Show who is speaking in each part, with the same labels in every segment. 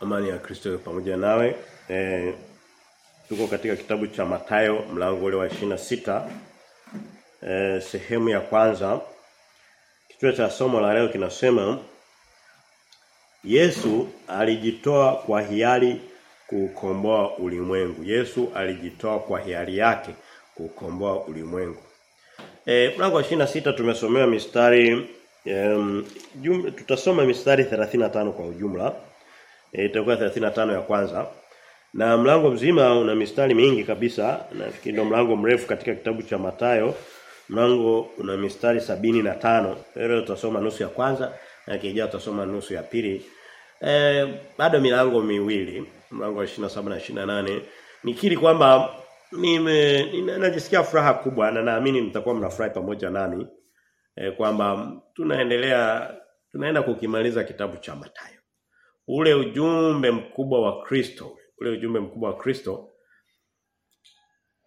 Speaker 1: Amani ya Kristo pamoja nawe. Eh tuko katika kitabu cha Matayo mlango ule wa 26. Eh sehemu ya kwanza. Kichwa cha somo la leo kinasema Yesu alijitoa kwa hiari kukomboa ulimwengu. Yesu alijitoa kwa hiari yake kukomboa ulimwengu. Eh mlango wa 26 tumesomewa mistari um, jum, tutasoma mistari 35 kwa ujumla. E, itakuwa 35 ya kwanza. Na mlango mzima una mistari mingi kabisa. Nafikiri ndio mlango mrefu katika kitabu cha Matayo. Mlango una mistari sabini na tano Leo tutasoma nusu ya kwanza na kijao tutasoma nusu ya pili. e, bado milango miwili, mlango wa 27 na 28. Nikiri kwamba nime najisikia furaha kubwa na naamini mtakuwa mnafurahi pamoja nami e, kwamba tunaendelea tunaenda kukimaliza kitabu cha Mathayo. Ule ujumbe mkubwa wa Kristo, ule ujumbe mkubwa wa Kristo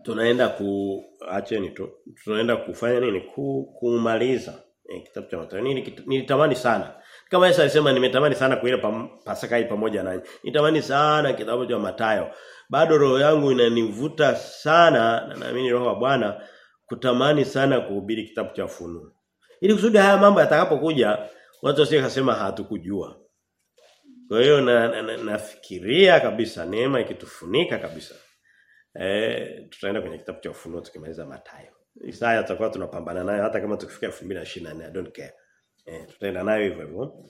Speaker 1: tunaenda ku acheni tu tunaenda kufanya nini ku, kumaliza eh, kitabu cha Mathayo. Nini nilitamani sana. Kama Yesu alisema nimetamani sana kuila pam, Pasaka hii pamoja nanyi. Nitamani sana kitabu cha Mathayo. Bado roho yangu inanivuta sana na naamini roho wa Bwana kutamani sana kuhubiri kitabu cha Funuo. Ili kusudi haya mambo yatakapokuja watu wasije kasema hatukujua. Kwa hiyo na, na, na, nafikiria kabisa neema ikitufunika kabisa. Eh tutaenda kwenye kitabu cha Ufunuo tukimaliza Mathayo. Isaya tutakuwa tunapambana nayo hata kama tukifika 2024 I don't care. Eh tutaenda nayo hivyo hivyo.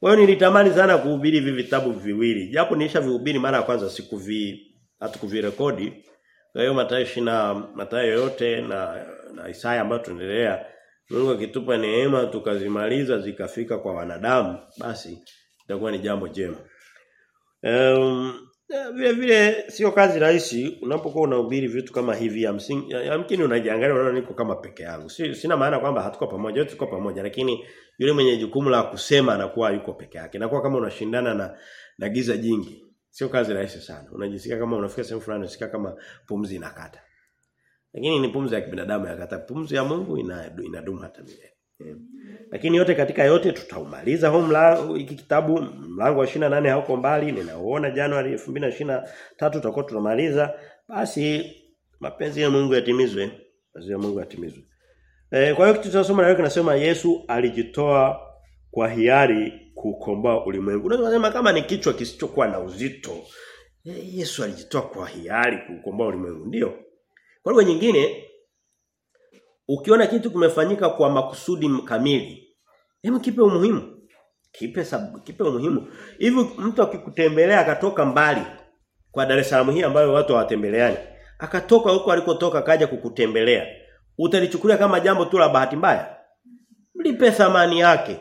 Speaker 1: Kwa hiyo nilitamani sana kuhubiri hivi vitabu viwili. Japo nilishavihubiri mara ya kwanza sikuvi hatukuvirekodi. Kwa hiyo Mathayo na Mathayo yote na na Isaya ambayo tunaendelea Mungu akitupa neema tukazimaliza zikafika kwa wanadamu basi itakuwa ni jambo jema. Um, vile vile sio kazi rahisi unapokuwa unahubiri vitu kama hivi ya msingi yamkini unajiangalia unaona niko kama peke yangu. Si, sina maana kwamba hatuko pamoja, tuko pamoja lakini yule mwenye jukumu la kusema anakuwa yuko peke yake. Inakuwa kama unashindana na na giza jingi. Sio kazi rahisi sana. Unajisikia kama unafika sehemu fulani unasikia kama pumzi inakata. Lakini ni pumzi ya kibinadamu yakata. Pumzi ya Mungu inadumu hata milele. Yeah. Lakini yote katika yote tutaumaliza huu mlango hiki kitabu mlango wa 28 hauko mbali ninaoona Januari 2023 tutakuwa tunamaliza basi mapenzi ya Mungu yatimizwe mapenzi ya Mungu yatimizwe. E, kwa hiyo kitu tunasoma leo kinasema Yesu alijitoa kwa hiari kukomboa ulimwengu. Unaweza kusema kama ni kichwa kisichokuwa na uzito. Yesu alijitoa kwa hiari kukomboa ulimwengu. Ndio. Kwa lugha nyingine ukiona kitu kimefanyika kwa makusudi kamili, hebu kipe umuhimu. Kipe sabu, kipe umuhimu. Hivi mtu akikutembelea akatoka mbali kwa Dar es Salaam hii ambayo watu hawatembeleani, akatoka huko alikotoka kaja kukutembelea. Utalichukulia kama jambo tu la bahati mbaya? Mlipe thamani yake.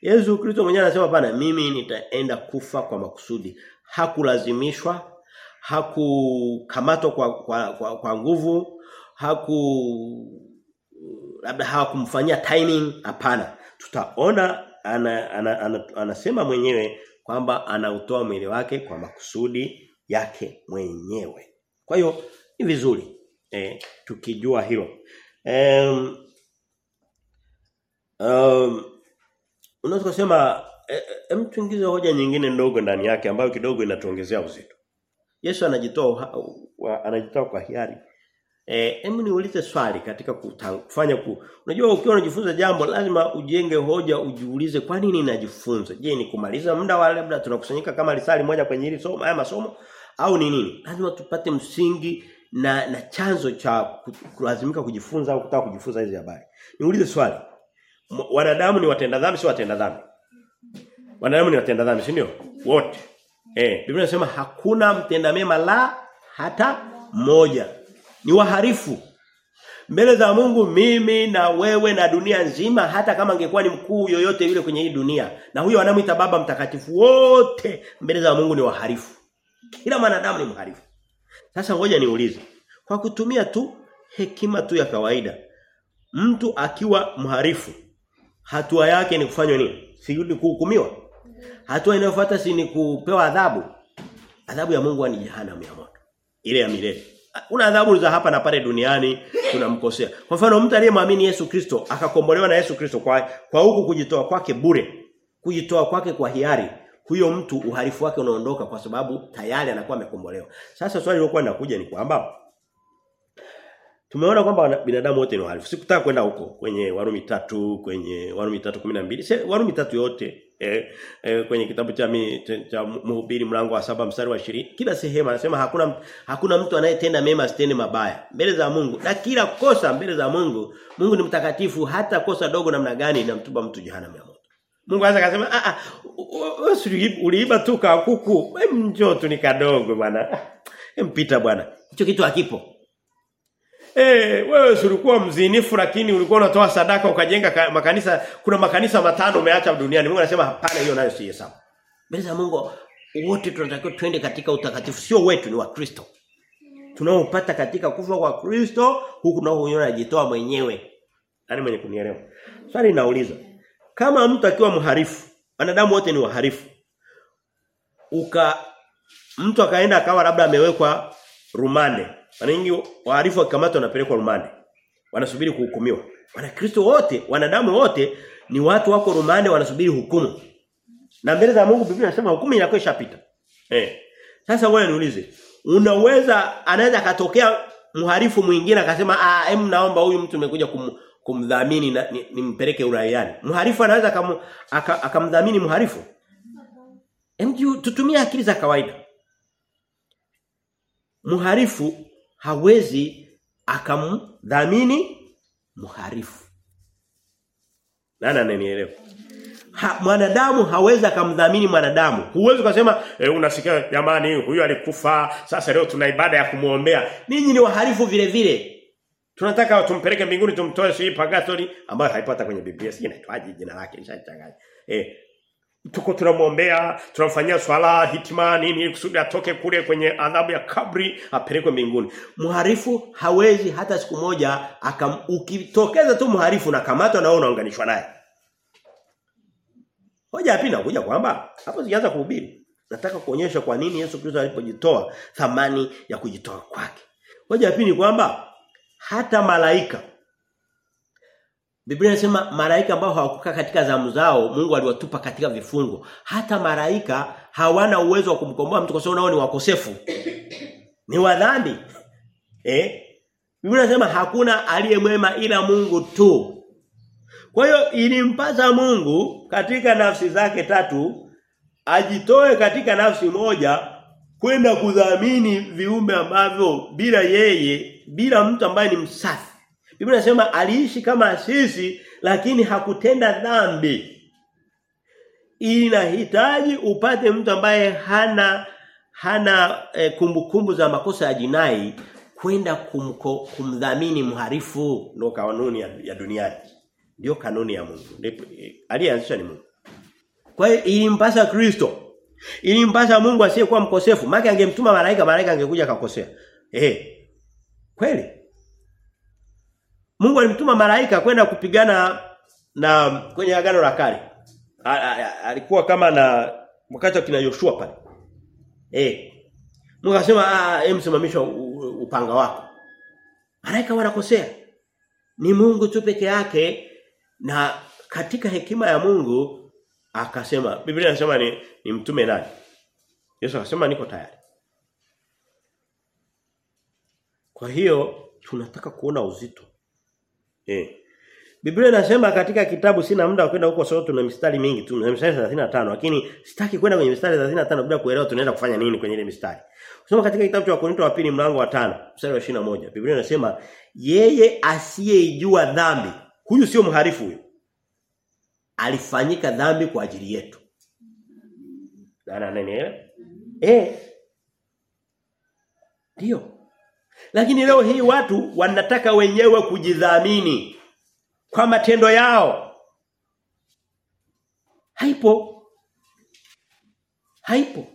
Speaker 1: Yesu Kristo mwenyewe anasema bana mimi nitaenda kufa kwa makusudi. Hakulazimishwa, hakukamatwa kwa kwa, kwa, kwa nguvu, haku labda hawakumfanyia timing hapana. Tutaona ana, ana, ana, anasema mwenyewe kwamba anautoa mwili wake kwa makusudi yake mwenyewe. Kwa hiyo ni vizuri eh, tukijua hilo. Um, um, unaweza kusema hem eh, tuingize hoja nyingine ndogo ndani yake ambayo kidogo inatuongezea uzito. Yesu anajitoa anajitoa kwa hiari. Eh emu niulize swali katika kufanya ku. Unajua ukiwa unajifunza jambo lazima ujenge hoja ujiulize kwa nini najifunza? Je, ni kumaliza muda wa labda tunakusanyika kama risali moja kwenye hili somo haya masomo au ni nini? Lazima tupate msingi na na chanzo cha kulazimika kujifunza au kutaka kujifunza hizi habari. Niulize swali. Wanadamu ni watenda dhambi si watenda dhambi? Wanadamu ni watenda dhambi, si ndio? Wote. Eh, Biblia inasema hakuna mtenda mema la hata mmoja. Ni waharifu. Mbele za Mungu mimi na wewe na dunia nzima hata kama angekuwa ni mkuu yoyote yule kwenye hii dunia na huyo anamuita baba mtakatifu wote mbele za Mungu ni waharifu. Kila mwanadamu ni mharifu. Sasa ngoja niulize. Kwa kutumia tu hekima tu ya kawaida mtu akiwa mharifu hatua yake ni kufanywa nini? Si kuhukumiwa. Hatua inayofuata si ni kupewa adhabu. Adhabu ya Mungu ni jehanamu ya moto. Ile ya milele. Kuna adhabu za hapa na pale duniani tunamkosea. Kwa mfano mtu aliyemwamini Yesu Kristo akakombolewa na Yesu Kristo kwa kwa huku kujitoa kwake bure, kujitoa kwake kwa hiari, huyo mtu uharifu wake unaondoka kwa sababu tayari anakuwa amekombolewa. Sasa swali lilokuwa linakuja ni kwamba Tumeona kwamba binadamu wote ni wahalifu. Sikutaka kwenda huko kwenye Warumi tatu, kwenye Warumi 3:12. Warumi tatu yote eh, eh, kwenye kitabu cha cha Mhubiri mlango wa saba mstari wa 20. Kila sehemu anasema hakuna hakuna mtu anayetenda mema asitende mabaya mbele za Mungu. Na kila kosa mbele za Mungu, Mungu ni mtakatifu hata kosa dogo namna gani inamtuba mtu jehanamu ya moto. Mungu anaweza kusema ah wewe uliiba tu ka kuku, hem njoo tu ni kadogo bwana. Hem pita bwana. Hicho kitu hakipo. Eh, wewe ulikuwa mzinifu lakini ulikuwa unatoa sadaka ukajenga makanisa kuna makanisa matano umeacha duniani. Mungu anasema hapana hiyo nayo si hesabu. Mbele za Mungu wote tunatakiwa twende katika utakatifu sio wetu ni wa Kristo. Tunaopata katika kufa kwa Kristo huku nao huyo anajitoa mwenyewe. Nani mwenye kunielewa? Swali linauliza. Kama mtu akiwa mharifu, wanadamu wote ni waharifu. Uka mtu akaenda akawa labda amewekwa rumande mara nyingi wahalifu wakikamatwa wanapelekwa rumande. Wanasubiri kuhukumiwa. Wanakristo wote, wanadamu wote ni watu wako rumande wanasubiri hukumu. Na mbele za Mungu Biblia inasema hukumu inakuwa ishapita. Eh. Sasa wewe niulize, unaweza anaweza katokea muharifu mwingine akasema ah hem naomba huyu mtu nimekuja kum, kumdhamini na nimpeleke ni uraiani. Muharifu anaweza akamdhamini aka mhalifu? Hem tutumie akili za kawaida. Mhalifu hawezi akamdhamini mharifu. Nani ananielewa? Ha, mwanadamu hawezi akamdhamini mwanadamu. Huwezi kusema e, unasikia jamani huyu alikufa sasa leo tuna ibada ya kumuombea. Ninyi ni waharifu vile vile. Tunataka tumpeleke mbinguni tumtoe si pagatori ambayo haipata kwenye Biblia. Si inaitwaje jina lake nishachanganya. Eh tuko tunamwombea tunamfanyia swala hitima nini kusudi atoke kule kwenye adhabu ya kabri apelekwe mbinguni. Mharifu hawezi hata siku moja akam, ukitokeza tu mharifu na kamatwa na unaunganishwa naye. Hoja yapi nakuja kwamba hapo sijaanza kuhubiri. Nataka kuonyesha kwa nini Yesu Kristo alipojitoa thamani ya kujitoa kwake. Hoja yapi ni kwamba hata malaika Biblia inasema malaika ambao hawakukaa katika zamu zao Mungu aliwatupa katika vifungo. Hata malaika hawana uwezo wa kumkomboa mtu kwa sababu nao ni wakosefu. ni wadhambi. Eh? Biblia inasema hakuna aliye mwema ila Mungu tu. Kwa hiyo ilimpasa Mungu katika nafsi zake tatu ajitoe katika nafsi moja kwenda kudhamini viumbe ambavyo bila yeye, bila mtu ambaye ni msafi Biblia inasema aliishi kama sisi lakini hakutenda dhambi. Inahitaji upate mtu ambaye hana hana eh, kumbukumbu za makosa ya jinai kwenda kumdhamini mharifu ndio kanuni ya, ya duniani. Ndio kanuni ya Mungu. Ndipo Aliyeanzisha ni Mungu. Kwa hiyo ilimpasa Kristo. Ilimpasa Mungu asiyekuwa mkosefu. Maana angemtuma malaika malaika angekuja akakosea. Eh. Kweli? Mungu alimtuma malaika kwenda kupigana na kwenye agano la kale. Alikuwa kama na wakati wa kina pale. Eh. Mungu akasema ah hem simamisha upanga wako. Malaika wanakosea. Ni Mungu tu peke yake na katika hekima ya Mungu akasema Biblia inasema ni, ni mtume nani? Yesu akasema niko tayari. Kwa hiyo tunataka kuona uzito Eh. Biblia inasema katika kitabu sina muda kwenda huko sote tuna mistari mingi tu, mistari 35 lakini sitaki kwenda kwenye mistari 35 bila kuelewa tunaenda kufanya nini kwenye ile mistari. Kusoma katika kitabu cha Wakorintho wa pili mlango wa 5, mstari wa 21. Biblia inasema yeye asiyeijua dhambi, huyu sio mharifu huyu. Alifanyika dhambi kwa ajili yetu. Nani ananielewa? Eh. Ndio. Lakini leo hii watu wanataka wenyewe kujidhamini kwa matendo yao. Haipo. Haipo.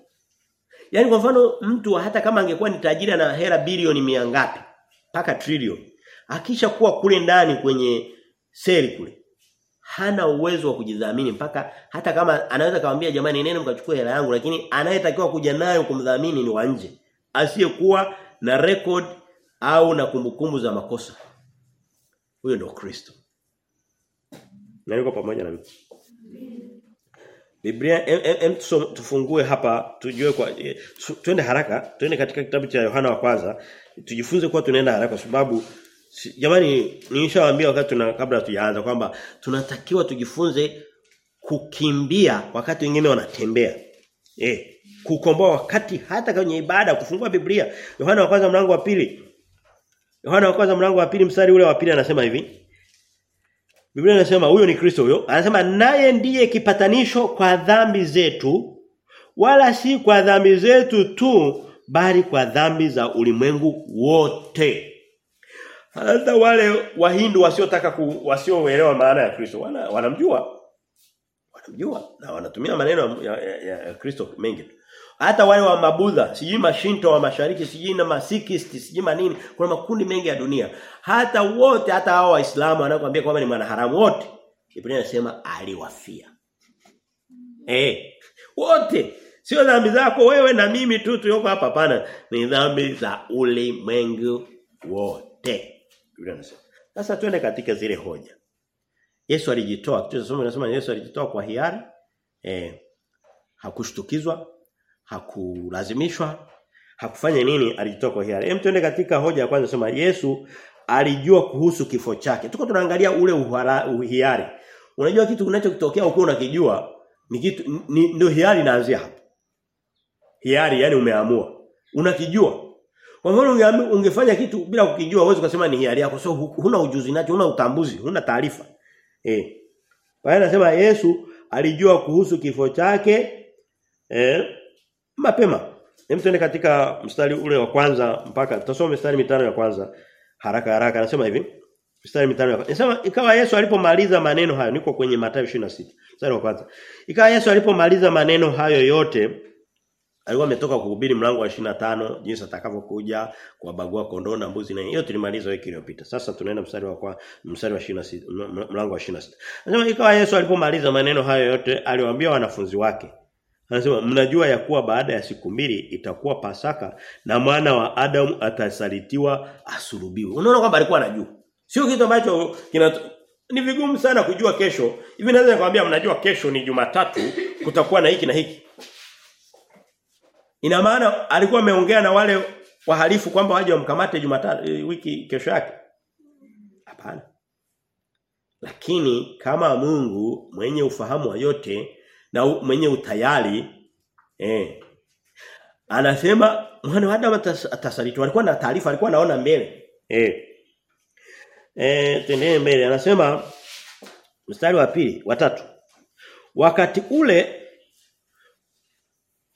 Speaker 1: Yaani kwa mfano mtu hata kama angekuwa ni tajiri na hela bilioni mia ngapi mpaka trilioni akisha kuwa kule ndani kwenye seli kule hana uwezo wa kujidhamini mpaka hata kama anaweza kawaambia jamani nene mkachukua hela yangu lakini anayetakiwa kuja nayo kumdhamini ni wa nje asiyekuwa na record au na kumbukumbu za makosa. Huyo ndio Kristo. Na yuko pamoja na mimi. Biblia em, em, em tufungue hapa tujue kwa eh, twende haraka twende katika kitabu cha Yohana wa kwanza tujifunze kuwa tunaenda haraka kwa sababu si, jamani nilishawaambia wakati tuna kabla tujaanza kwamba tunatakiwa tujifunze kukimbia wakati wengine wanatembea eh kukomboa wakati hata kwenye ibada kufungua Biblia Yohana wa kwanza mlango wa pili Yohana wa kwanza mlango wa pili mstari ule wa pili anasema hivi Biblia inasema huyo ni Kristo huyo. Anasema naye ndiye kipatanisho kwa dhambi zetu wala si kwa dhambi zetu tu bali kwa dhambi za ulimwengu wote. Hata wale wahindu wasiotaka wasioelewa maana ya Kristo wana, wanamjua. Wanamjua na wanatumia maneno ya, ya, ya, ya Kristo mengi. Hata wale wa mabudha, sijui mashinto wa mashariki, sijui na masikisti, sijui manini, kuna makundi mengi ya dunia. Hata wote hata hao waislamu wanakuambia kwamba ni mwanaharamu wote. Biblia inasema aliwafia. Eh, wote sio dhambi zako wewe na mimi tu tulioko hapa hapana, ni dhambi za ulimwengu wote. Biblia inasema. Sasa twende katika zile hoja. Yesu alijitoa, kitu cha somo inasema Yesu alijitoa kwa hiari. Eh, hakushtukizwa, hakulazimishwa, hakufanya nini, alijitoa kwa hiari. Hem tuende katika hoja ya kwanza sema Yesu alijua kuhusu kifo chake. Tuko tunaangalia ule uhara, uhiari. Unajua kitu kinachotokea ukiwa unakijua ni kitu ndio hiari inaanzia hapo. Hiari yani umeamua. Unakijua. Kwa mfano ungefanya kitu bila kukijua uweze kusema ni hiari yako. So huna ujuzi nacho, huna utambuzi, huna taarifa. Eh. Hiyo anasema Yesu alijua kuhusu kifo chake eh mapema. Hem tuende katika mstari ule wa kwanza mpaka tutasoma mstari mitano ya kwanza haraka haraka anasema hivi. Mstari mitano ya kwanza. Anasema ikawa Yesu alipomaliza maneno hayo niko kwenye Mathayo 26. Mstari wa kwanza. Ikawa Yesu alipomaliza maneno hayo yote alikuwa ametoka kuhubiri mlango wa 25 jinsi atakavyokuja kuwabagua kondoo na mbuzi na hiyo tulimaliza wiki iliyopita. Sasa tunaenda mstari wa kwa mstari wa 26 mlango wa 26. Anasema ikawa Yesu alipomaliza maneno hayo yote aliwaambia wanafunzi wake Anasema mnajua ya kuwa baada ya siku mbili itakuwa Pasaka na mwana wa Adamu atasalitiwa asulubiwe. Unaona kwamba alikuwa anajua. Sio kitu ambacho kina ni vigumu sana kujua kesho. Hivi naweza nikwambia mnajua kesho ni Jumatatu kutakuwa na hiki na hiki. Ina maana alikuwa ameongea na wale wahalifu kwamba waje wamkamate Jumatatu e, wiki kesho yake. Hapana. Lakini kama Mungu mwenye ufahamu wa yote na mwenye utayari eh. Anasema mwana wa Adamu atasalitiwa alikuwa na taarifa alikuwa anaona mbele. Eh. Eh tendee mbele. Anasema mstari wa pili wa tatu. Wakati ule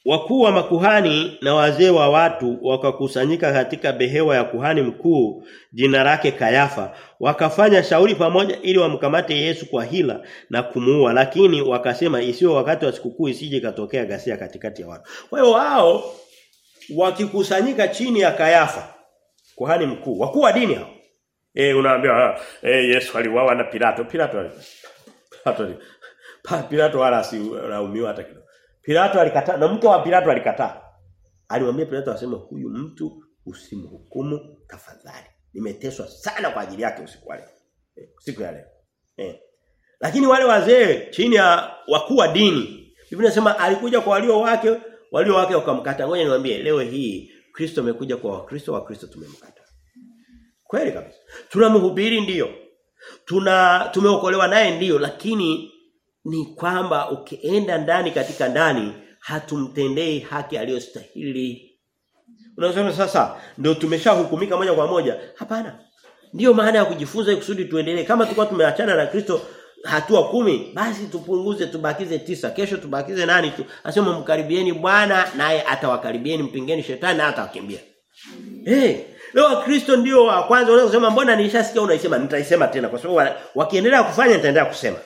Speaker 1: wakuu wa makuhani na wazee wa watu wakakusanyika katika behewa ya kuhani mkuu jina lake Kayafa. Wakafanya shauri pamoja ili wamkamate Yesu kwa hila na kumuua lakini wakasema isiwe wakati wa sikukuu isije katokea ghasia katikati ya watu. Kwa hiyo wao wakikusanyika chini ya Kayafa kuhani mkuu wakuu wa dini hao. Eh unaambia eh Yesu aliuawa na Pilato. Pilato Pilato Pilato wala si laumiwa hata kidogo Pilato alikataa na mke wa Pilato alikataa. Alimwambia Pilato aseme huyu mtu usimhukumu tafadhali. Nimeteswa sana kwa ajili yake usiku wa leo. Eh, ya leo. Eh. Lakini wale wazee chini ya wakuu wa dini, Biblia inasema alikuja kwa walio wake, walio wake wakamkata. Ngoja niwaambie leo hii Kristo amekuja kwa Wakristo, Wakristo tumemkata. Kweli kabisa. Tunamhubiri ndiyo. Tuna tumeokolewa naye ndiyo lakini ni kwamba ukienda ndani katika ndani hatumtendei haki aliyostahili. Unasema sasa ndio tumeshahukumika moja kwa moja? Hapana. Ndiyo maana ya kujifunza kusudi tuendelee. Kama tulikuwa tumeachana na Kristo hatua kumi basi tupunguze tubakize tisa kesho tubakize nani tu asema mkaribieni Bwana naye atawakaribieni mpingeni shetani na atawakimbia eh hey, leo Kristo ndio wa kwanza unaweza kusema mbona nilishasikia unaisema nitaisema tena kwa sababu wakiendelea kufanya nitaendelea kusema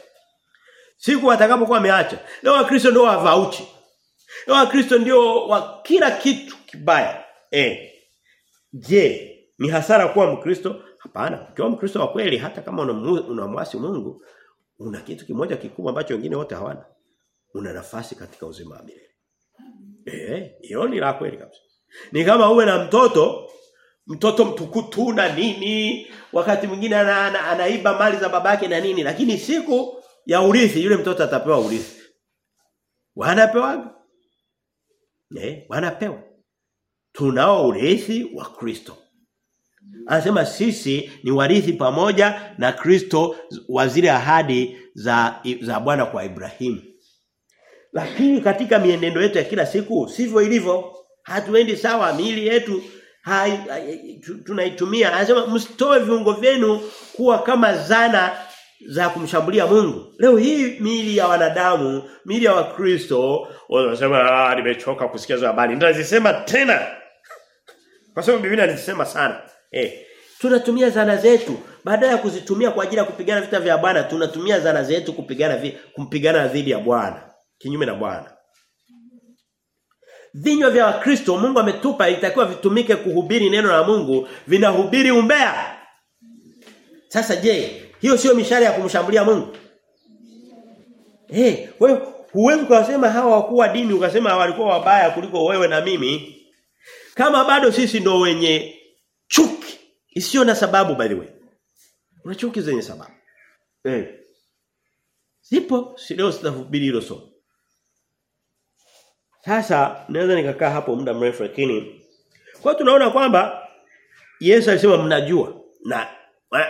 Speaker 1: Siku watakapokuwa wameacha. Leo wakristo ndio wavauchi. Leo wakristo ndio wa kila kitu kibaya. Eh. Je, ni hasara kuwa mkristo? Hapana. Ukiwa mkristo wa kweli hata kama unamwasi Mungu, una kitu kimoja kikubwa ambacho wengine wote hawana. Una nafasi katika uzima wa milele. Eh, hiyo ni la kweli kabisa. Ni kama uwe na mtoto mtoto mtukutu na nini, wakati mwingine ana, ana, anaiba mali za babake na nini, lakini siku ya urithi yule mtoto atapewa urithi. Wanapewa? Eh, wanapewa. Tunao urithi wa Kristo. Anasema sisi ni warithi pamoja na Kristo wa zile ahadi za za Bwana kwa Ibrahimu. Lakini katika mienendo yetu ya kila siku sivyo ilivyo. Hatuendi sawa miili yetu hai, tunaitumia. Anasema msitoe viungo vyenu kuwa kama zana za kumshambulia Mungu. Leo hii miili ya wanadamu, miili ya Wakristo wanasema ah nimechoka kusikia hizo habari. Nitazisema tena. Kwa sababu Biblia inasema sana. Eh, tunatumia zana zetu baada ya kuzitumia kwa ajili ya kupigana vita vya Bwana, tunatumia zana zetu kupigana vi, kumpigana dhidi ya Bwana, kinyume na Bwana. Vinywa vya Wakristo Mungu ametupa ilitakiwa vitumike kuhubiri neno la Mungu, vinahubiri umbea. Sasa je, hiyo sio mishale ya kumshambulia Mungu? Eh, wewe huwezi kusema hawa wakuu wa dini ukasema walikuwa wabaya kuliko wewe na mimi. Kama bado sisi ndo wenye chuki isiyo na sababu by the way. Una chuki zenye sababu. Eh. Zipo, si leo sitahubiri hilo somo. Sasa naweza nikakaa hapo muda mrefu lakini kwa tunaona kwamba Yesu alisema mnajua na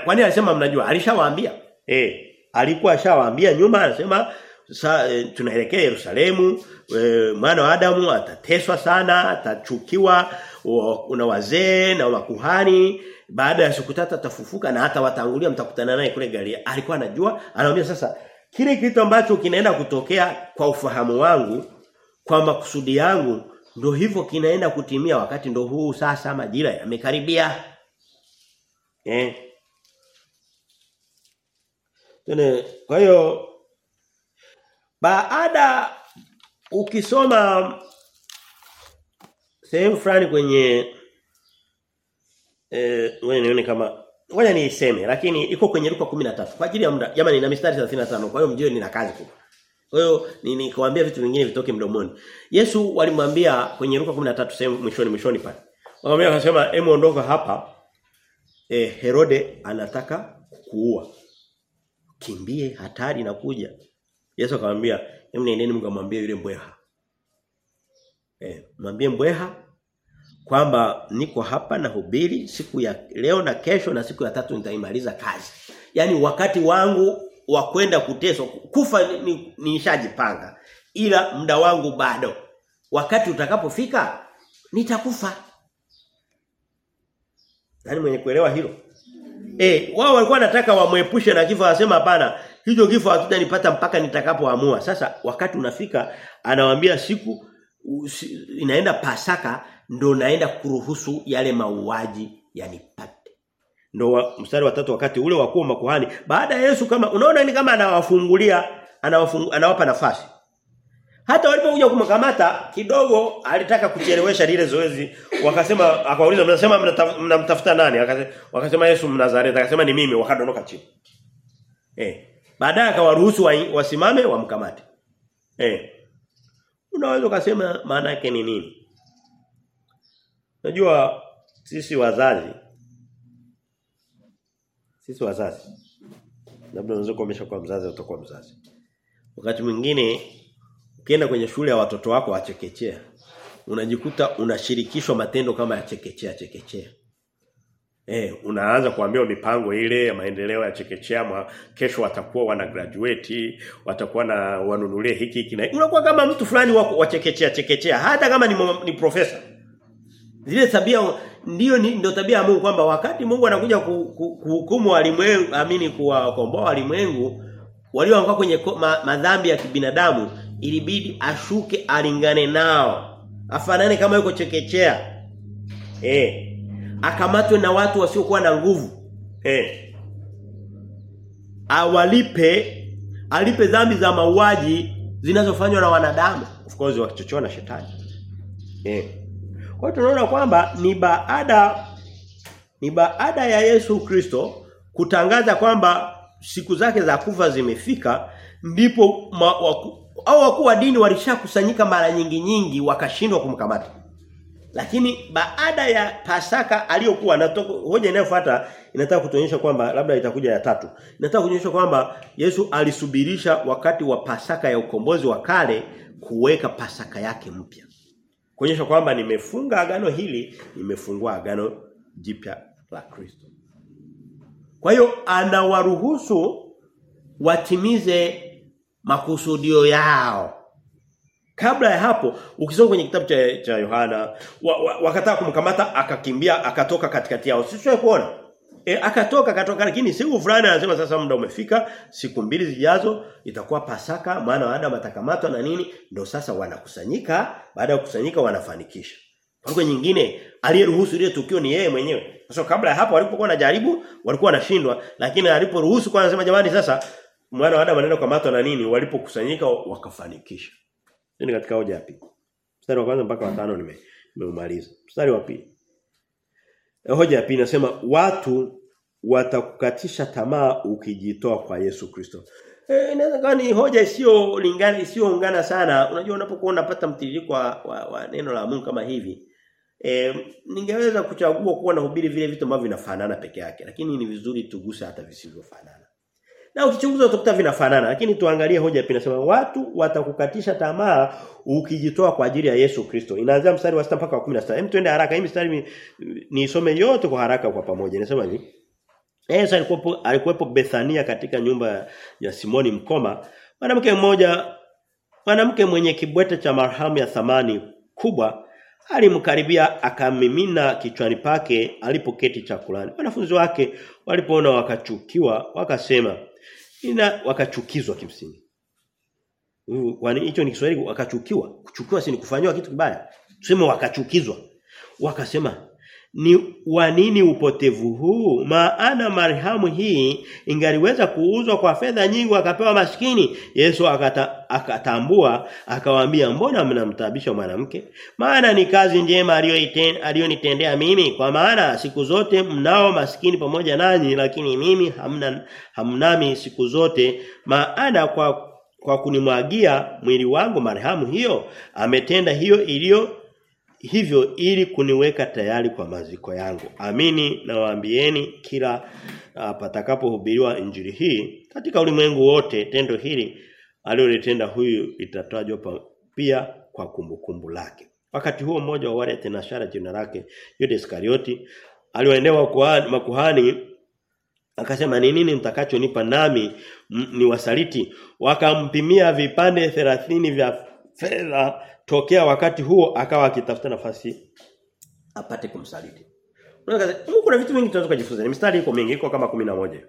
Speaker 1: kwani alisema mnajua? Alishawaambia. Eh alikuwa ashawaambia nyuma anasema sa, e, tunaelekea Yerusalemu e, mwana wa Adamu atateswa sana atachukiwa na wazee na makuhani baada ya siku tatu atafufuka na hata watangulia mtakutana naye kule Galilaya alikuwa anajua anaambia sasa kile kitu ambacho kinaenda kutokea kwa ufahamu wangu kwa makusudi yangu ndio hivyo kinaenda kutimia wakati ndio huu sasa majira yamekaribia. Eh Tene, kwa hiyo baada ukisoma sehemu fulani kwenye eh wewe nione kama ngoja niiseme lakini iko kwenye Luka 13 kwa ajili ya muda jamani na mistari 35 kwa hiyo mjue nina kazi kubwa. Kwa hiyo nikawaambia vitu vingine vitoke mdomoni. Yesu walimwambia kwenye Luka 13 sehemu mwishoni mwishoni pale. Wakamwambia akasema hebu ondoka hapa. Eh Herode anataka kuua kimbie hatari inakuja Yesu akamwambia hebu nendeni mkamwambie yule mbweha eh mwambie mbweha kwamba niko hapa na hubiri siku ya leo na kesho na siku ya tatu nitaimaliza kazi. Yaani wakati wangu wa kwenda kuteswa kufa nishajipanga ni, ni ila muda wangu bado. Wakati utakapofika nitakufa. Nani mwenye kuelewa hilo? Eh, wao walikuwa wanataka wamwepushe na kifo wasema hapana, hicho kifo hakitanipata mpaka nitakapoamua. Sasa wakati unafika anawaambia siku inaenda Pasaka ndo naenda kuruhusu yale mauaji yanipate. Ndo wa, mstari wa tatu wakati ule wakuu makuhani baada ya Yesu kama unaona ni kama anawafungulia anawafungu, anawapa nafasi. Hata walipokuja kumkamata kidogo alitaka kuchelewesha lile zoezi wakasema akauliza mnasema mnamtafuta nani akasema wakasema Yesu Mnazareti akasema ni mimi wakadondoka chini. Eh baadaye akawaruhusu wa, wasimame wamkamate. Eh unaweza kusema maana yake ni nini? Unajua sisi wazazi sisi wazazi labda unaweza kuomesha kwa mzazi utakuwa mzazi. Wakati mwingine ukienda kwenye shule ya watoto wako wa chekechea unajikuta unashirikishwa matendo kama ya chekechea chekechea. Eh, unaanza kuambia mipango ile ya maendeleo ya chekechea kesho watakuwa wana graduate, watakuwa na wanunulie hiki hiki na unakuwa kama mtu fulani wako wa chekechea chekechea hata kama ni, ni profesa. Zile tabia ndio ndio tabia ya Mungu kwamba wakati Mungu anakuja kuhukumu walimwengu amini kuwakomboa walimwengu walioanguka kwenye ma, madhambi ya kibinadamu ilibidi ashuke alingane nao. Afanane kama yuko chekechea. Eh. Akamatwe na watu wasiokuwa na nguvu. Eh. Awalipe alipe dhambi za mauaji zinazofanywa na wanadamu. Of course wakichochewa na shetani. Eh. Kwa tunaona kwamba ni baada ni baada ya Yesu Kristo kutangaza kwamba siku zake za kufa zimefika ndipo au wakuu wa dini walishakusanyika mara nyingi nyingi wakashindwa kumkamata. Lakini baada ya Pasaka aliyokuwa na hoja inayofuata inataka kutuonyesha kwamba labda itakuja ya tatu. Inataka kuonyesha kwamba Yesu alisubirisha wakati wa Pasaka ya ukombozi wa kale kuweka Pasaka yake mpya. Kuonyesha kwamba nimefunga agano hili, nimefungua agano jipya la Kristo. Kwa hiyo anawaruhusu watimize makusudio yao. Kabla ya hapo ukisoma kwenye kitabu cha cha Yohana wa, wa, wakataka kumkamata akakimbia akatoka katikati yao. Sisi kuona. E, akatoka akatoka lakini siku fulani anasema sasa muda umefika siku mbili zijazo itakuwa pasaka maana Adam atakamatwa na nini ndio sasa wanakusanyika baada ya kukusanyika wanafanikisha. Kwa nyingine aliyeruhusu ile tukio ni yeye mwenyewe. Sasa kabla ya hapo walipokuwa wanajaribu walikuwa wanashindwa lakini aliporuhusu kwa anasema jamani sasa mwana wa Adam anaenda kukamatwa na nini walipokusanyika wakafanikisha. Ni katika hoja yapi? Mstari wa kwanza mpaka wa tano nime nimeumaliza. Mstari wa pili. Hoja ya pili nasema watu watakukatisha tamaa ukijitoa kwa Yesu Kristo. Eh inaweza kuwa ni hoja isiyo lingana isiyoungana sana. Unajua unapokuwa unapata mtiririko wa, wa, wa neno la Mungu kama hivi E, ningeweza kuchagua kuwa nahubiri vile vitu ambavyo vinafanana peke yake lakini ni vizuri tuguse hata visivyofanana. Na ukichunguza utakuta vinafanana lakini tuangalie hoja pia inasema watu watakukatisha tamaa ukijitoa kwa ajili ya Yesu Kristo. Inaanzia mstari wa 6 mpaka wa 16. Hem tuende haraka. Hii mstari niisome yote kwa haraka kwa pamoja. Inasema hivi. Yesu alikuwepo alikuwepo Bethania katika nyumba ya Simoni mkoma. Mwanamke mmoja mwanamke mwenye kibwete cha marhamu ya thamani kubwa alimkaribia akamimina kichwani pake alipoketi chakulani. Wanafunzi wake walipoona wakachukiwa wakasema ina wakachukizwa kimsingi. Hicho ni Kiswahili wakachukiwa. Kuchukiwa si ni kufanywa kitu kibaya. Tuseme wakachukizwa. Wakasema ni wa nini upotevu huu? Maana marhamu hii ingaliweza kuuzwa kwa fedha nyingi akapewa maskini. Yesu akata, akatambua akawaambia mbona mnamtabisha mwanamke? Maana ni kazi njema aliyonitendea mimi kwa maana siku zote mnao maskini pamoja nanyi lakini mimi hamna hamnami siku zote maana kwa kwa kunimwagia mwili wangu marhamu hiyo ametenda hiyo iliyo hivyo ili kuniweka tayari kwa maziko yangu. Amini na waambieni kila uh, patakapohubiriwa injili hii katika ulimwengu wote tendo hili alilotenda huyu litatajwa pia kwa kumbukumbu lake. Wakati huo mmoja wa wale tenashara jina lake Yuda Iskarioti aliwaendea makuhani akasema ni nini mtakachonipa nami ni wasaliti wakampimia vipande 30 vya fedha tokea wakati huo akawa akitafuta nafasi apate kumsaliti. Unaweza kuna vitu vingi tunaweza kujifunza. Ni mistari iko mingi, iko kama 11.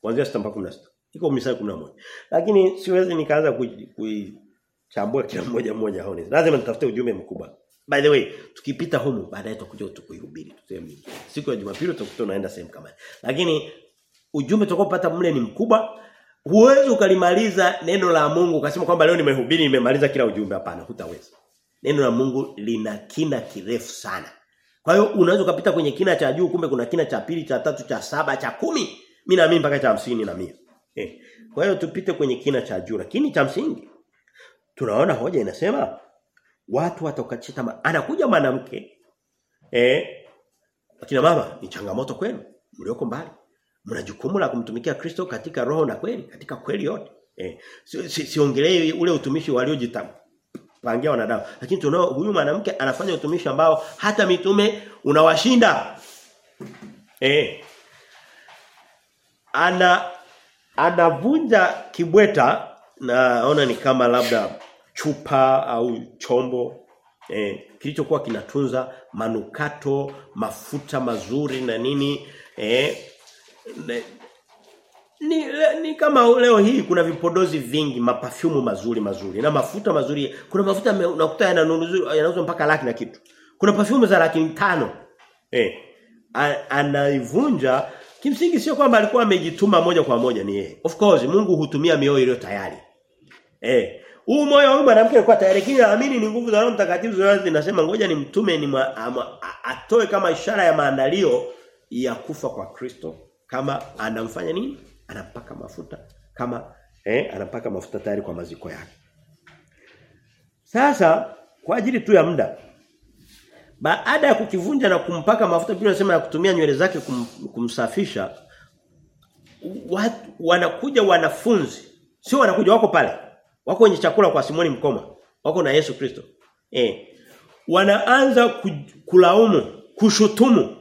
Speaker 1: Kuanzia 6 mpaka 16. Iko mistari 11. Lakini siwezi nikaanza kuichambua kila mmoja mmoja haoni. Lazima nitafute ujumbe mkubwa. By the way, tukipita humu baadaye tutakuja tukuihubiri. Tuseme siku ya Jumapili tutakuta unaenda sehemu kama Lakini ujumbe tutakopata mle ni mkubwa. Huwezi ukalimaliza neno la Mungu ukasema kwamba leo nimehubiri nimemaliza kila ujumbe hapana, hutaweza. Neno la Mungu lina kina kirefu sana. Kwa hiyo unaweza kupita kwenye kina cha juu kumbe kuna kina cha pili, cha tatu, cha saba, cha kumi. Mimi na mimi mpaka cha hamsini na mia. Eh. Kwa hiyo tupite kwenye kina cha juu lakini cha msingi. Tunaona hoja inasema watu watakachita. Anakuja mwanamke eh akina mama ni changamoto kwenu mlioko mbali. Mna jukumu la kumtumikia Kristo katika roho na kweli, katika kweli yote. Eh, siongelee si, si ule utumishi waliojipangia wanadamu. Lakini tunao huyu mwanamke anafanya utumishi ambao hata mitume unawashinda. Eh. Ana anavunja kibweta naona ni kama labda chupa au chombo eh, kilichokuwa kinatunza manukato, mafuta mazuri na nini eh, ni, ni kama leo hii kuna vipodozi vingi mapafyumu mazuri mazuri na mafuta mazuri. Kuna mafuta unakuta yanauzwa mpaka laki na kitu. Kuna perfume za laki tano. Eh anaivunja. Kimsingi sio kwamba alikuwa amejituma moja kwa moja ni yeye. Of course Mungu hutumia mioyo iliyo tayari. Eh huu moyo wa huyu mwanamke alikuwa tayari lakini naamini ni nguvu za Roho Mtakatifu zote zinasema ngoja ni mtume ni atoe kama ishara ya maandalio ya kufa kwa Kristo. Kama anamfanya nini anampaka mafuta kama eh anampaka mafuta tayari kwa maziko yake. Sasa kwa ajili tu ya muda baada ya kukivunja na kumpaka mafuta Biblia inasema ya kutumia nywele zake kum, kumsafisha watu, wanakuja wanafunzi. Sio wanakuja wako pale. Wako kwenye chakula kwa Simoni Mkoma. Wako na Yesu Kristo. Eh. Wanaanza kulaumu kushutumu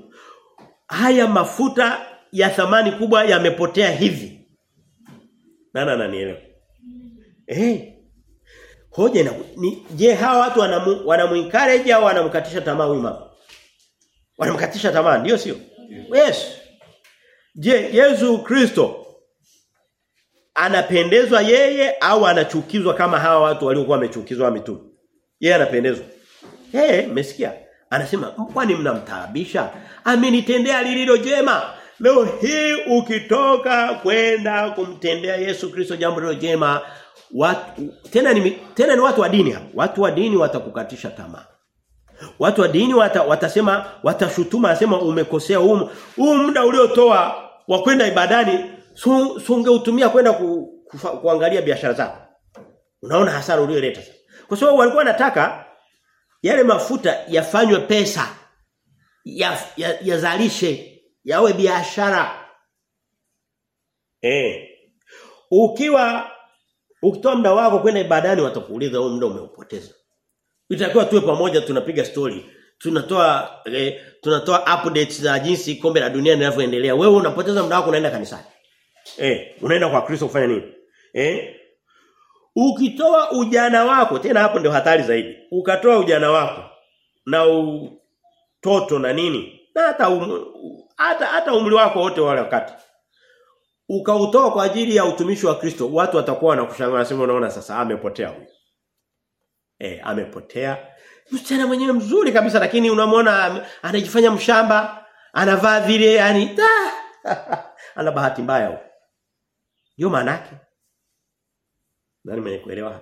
Speaker 1: haya mafuta ya thamani kubwa yamepotea hivi. Nana ananielewa eh hoja na ni je hawa watu wanamu, wanamuencourage au wanamkatisha tamaa huyu mama? Wanamkatisha tamaa ndio sio? Yes. Je Yesu Kristo anapendezwa yeye au anachukizwa kama hawa watu waliokuwa wamechukizwa mitume? Yeye anapendezwa. Eh hey, mmesikia? Anasema kwani mnamtaabisha? Amenitendea lililo jema leo hii ukitoka kwenda kumtendea Yesu Kristo jambo lilo jema watu tena ni tena ni watu wa dini hapo watu wa dini watakukatisha tamaa. Watu wa dini wata, watasema watashutuma asema umekosea huu huu muda uliotoa wa kwenda ibadani su, sungeutumia kwenda ku, kufa, kuangalia biashara zako. Unaona hasara uliyoleta sasa. Kwa sababu walikuwa wanataka yale mafuta yafanywe pesa yazalishe ya, ya yawe biashara. Eh. Ukiwa ukitoa muda wako kwenda ibadani watakuuliza wewe muda umeupoteza. Itakiwa tuwe pamoja tunapiga story. Tunatoa eh, tunatoa updates za jinsi kombe la dunia linavyoendelea. Wewe unapoteza muda wako unaenda kanisani. Eh unaenda kwa Kristo kufanya nini? Eh? Ukitoa ujana wako tena hapo ndio hatari zaidi. Ukatoa ujana wako na utoto na nini na hata um, hata hata umri wako wote wale wakati. Ukautoa kwa ajili ya utumishi wa Kristo watu watakuwa wanakushangaa wanasema unaona sasa amepotea huyu. Eh amepotea. Msichana mwenyewe mzuri kabisa lakini unamwona anajifanya mshamba anavaa vile yani ana bahati mbaya huyo ndio maana yake. Nani mwenye kuelewa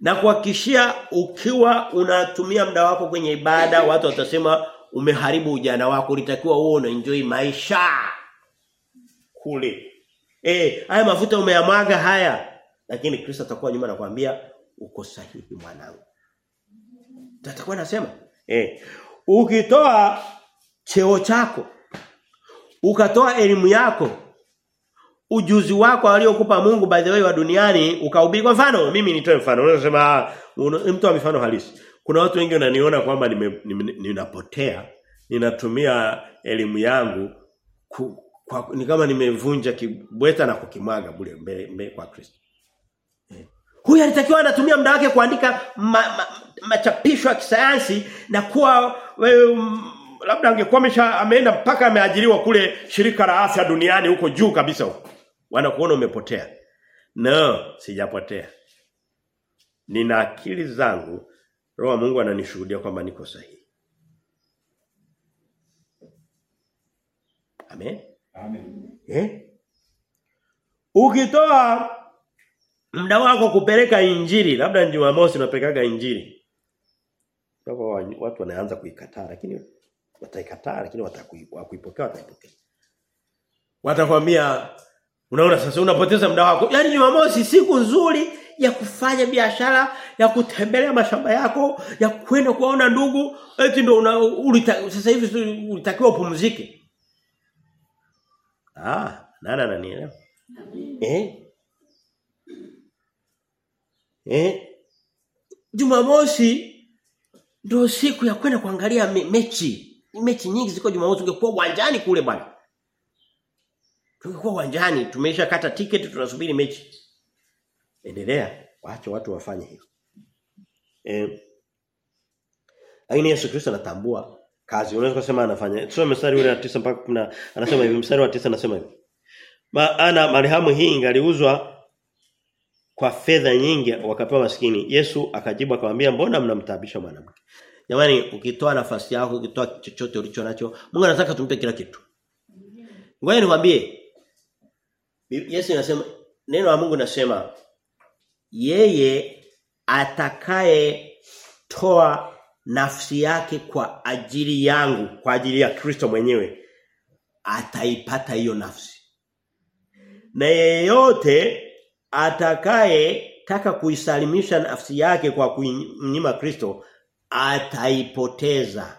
Speaker 1: na kuhakikishia ukiwa unatumia muda wako kwenye ibada watu watasema umeharibu ujana wako ulitakiwa uwe una enjoy maisha kule. Eh haya mafuta umeyamwaga haya lakini Kristo atakuwa nyuma na kuambia uko sahihi mwanangu. Atakuwa anasema. Eh ukitoa cheo chako ukatoa elimu yako ujuzi wako aliokupa Mungu by the way wa duniani ukahubiri kwa mfano mimi nitoe mfano unasema mtu wa mifano halisi kuna watu wengi wananiona kwamba ninapotea ninatumia elimu yangu ku, kwa, ni kama nimevunja kibweta na kukimwaga bure mbele, mbe, kwa Kristo. Huyu alitakiwa anatumia muda wake kuandika ma, ma, machapisho ya kisayansi na kuwa um, labda angekuwa amesha ameenda mpaka ameajiriwa kule shirika la afya duniani huko juu kabisa huko. Wanakuona umepotea. No sijapotea. Nina akili zangu roho wa Mungu ananishuhudia kwamba niko sahihi. Amen?
Speaker 2: Amen.
Speaker 1: eh? Ukitoa muda wako kupeleka injili labda Jumamosi unapelekaga injili. Kwa watu wanaanza kuikataa lakini wataikataa lakini watakuipokea wataipokea. Watakwambia unaona sasa unapoteza muda wako. Yani Jumamosi siku nzuri ya kufanya biashara ya kutembelea mashamba yako ya kwenda kuona ndugu eti ndio una ulita, sasa hivi ulitakiwa upumzike? Ah nani ananielewa? Eh? Eh? Jumamosi ndio siku ya kwenda kuangalia me, mechi. Mechi nyingi ziko Jumamosi. Ungekuwa uwanjani kule bwana. Tungekuwa uwanjani, tumeisha kata tiketi tunasubiri mechi. Endelea, waache watu wafanye hivyo. Eh. Lakini Yesu Kristo anatambua kazi. Unaweza kusema anafanya. Tusome mstari ule wa 9 mpaka 10. Anasema hivi, mstari wa 9 anasema hivi. Maana marhamu hii ingaliuzwa kwa fedha nyingi wakapewa maskini. Yesu akajibu akamwambia, "Mbona mnamtaabisha mwanamke?" Jamani, ukitoa nafasi yako, ukitoa chochote ulicho nacho, Mungu anataka tumpe kila kitu. Ngoja niwaambie. Yesu anasema neno la Mungu nasema yeye atakaye toa nafsi yake kwa ajili yangu kwa ajili ya Kristo mwenyewe ataipata hiyo nafsi. Na yeyote atakaye taka kuisalimisha nafsi yake kwa kunyima Kristo ataipoteza.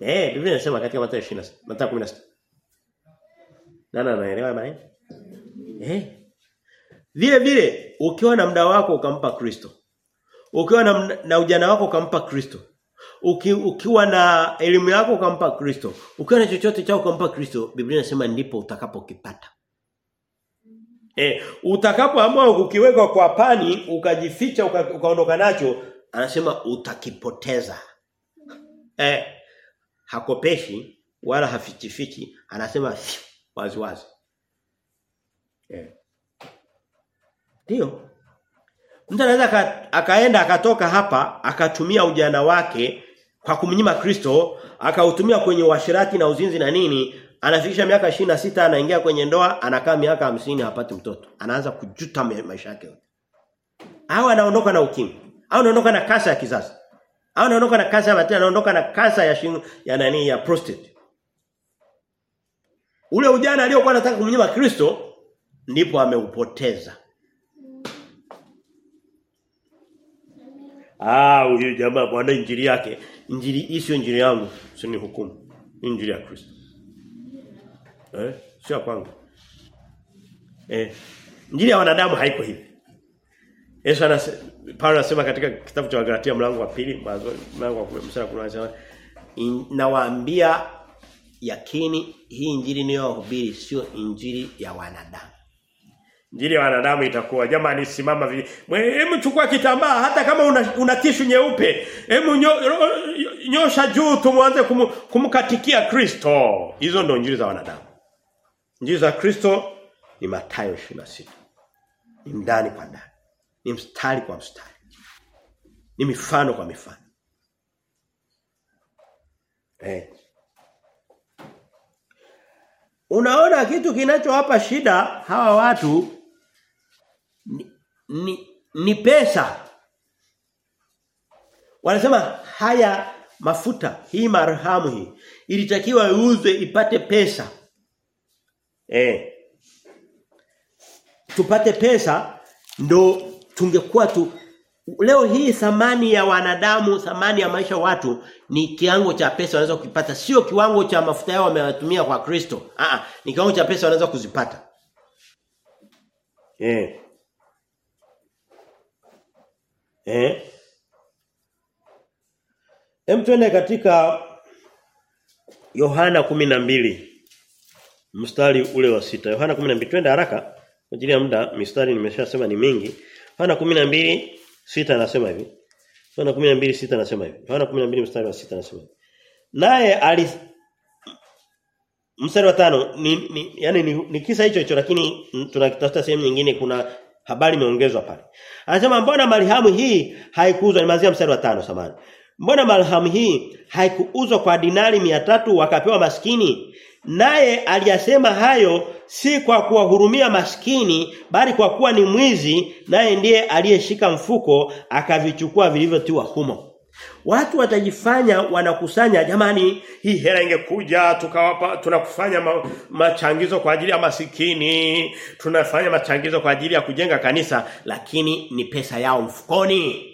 Speaker 1: Eh, Biblia inasema katika Mathayo 26, Mathayo 16. Nani anaelewa maneno? Eh. Vile vile ukiwa na muda wako ukampa Kristo. Ukiwa na, na ujana wako ukampa Kristo. Uki, ukiwa na elimu yako ukampa Kristo. Ukiwa na chochote chako ukampa Kristo, Biblia inasema ndipo utakapokipata. Eh, utakapoamua kukiweka kwa pani ukajificha ukaondoka nacho, anasema utakipoteza. Eh, hakopeshi wala hafichifichi, anasema waziwazi wazi. Eh. Ndio. Mtu anaweza akaenda akatoka hapa akatumia ujana wake kwa kumnyima Kristo, akautumia kwenye washirati na uzinzi na nini, anafikisha miaka na sita anaingia kwenye ndoa, anakaa miaka hamsini hapati mtoto. Anaanza kujuta maisha yake yote. Au anaondoka na ukimwi, au anaondoka na kansa ya kizazi. Au anaondoka na kansa ya matiti, anaondoka na kansa ya shingo ya nani ya prostate. Ule ujana aliyokuwa anataka kumnyima Kristo ndipo ameupoteza. Ah, huyu jamaa bwana injili yake. Injili hii sio injili yangu, sio ni hukumu. Injili ya Kristo. Eh? Sio kwangu. Eh. Injili ya wanadamu haiko hivi. Yesu anasema Paulo anasema katika kitabu cha Wagalatia mlango wa pili mlango wa 10 mstari wa 10 nawaambia yakini hii injili ninayohubiri sio injili ya wanadamu. Injili ya wanadamu itakuwa jamani simama vile. Hebu chukua kitambaa hata kama una, una tishu nyeupe. Hebu nyo, nyosha juu tumuanze kum, kumkatikia Kristo. Hizo ndo injili za wanadamu. Injili za Kristo ni Mathayo 26. Ni ndani kwa ndani. Ni mstari kwa mstari. Ni mifano kwa mifano. Eh. Unaona kitu kinachowapa shida hawa watu ni, ni, pesa. Wanasema haya mafuta, hii marhamu hii ilitakiwa iuzwe ipate pesa. Eh. Tupate pesa ndo tungekuwa tu leo hii thamani ya wanadamu, thamani ya maisha watu ni kiwango cha pesa wanaweza kupata, sio kiwango cha mafuta yao wamewatumia kwa Kristo. Ah ni kiwango cha pesa wanaweza kuzipata. Eh. Eh. Hem twende katika Yohana 12 mstari ule wa sita Yohana 12 twende haraka kwa ajili ya muda mistari nimeshasema ni mingi. Yohana 12 sita anasema hivi. Yohana 12 sita anasema hivi. Yohana 12 mstari wa sita anasema hivi. Naye ali mstari wa tano ni, ni yani ni, ni kisa hicho hicho lakini tunakitafuta sehemu nyingine kuna habari imeongezwa pale. Anasema mbona marhamu hii haikuuzwa ni mazia mstari wa tano samani. Mbona marhamu hii haikuuzwa kwa dinari 300 wakapewa maskini? Naye aliyasema hayo si kwa kuwahurumia maskini bali kwa kuwa ni mwizi naye ndiye aliyeshika mfuko akavichukua vilivyotiwa humo. Watu watajifanya wanakusanya jamani hii hela ingekuja tukawapa tunakufanya ma, machangizo kwa ajili ya masikini tunafanya machangizo kwa ajili ya kujenga kanisa lakini ni pesa yao mfukoni.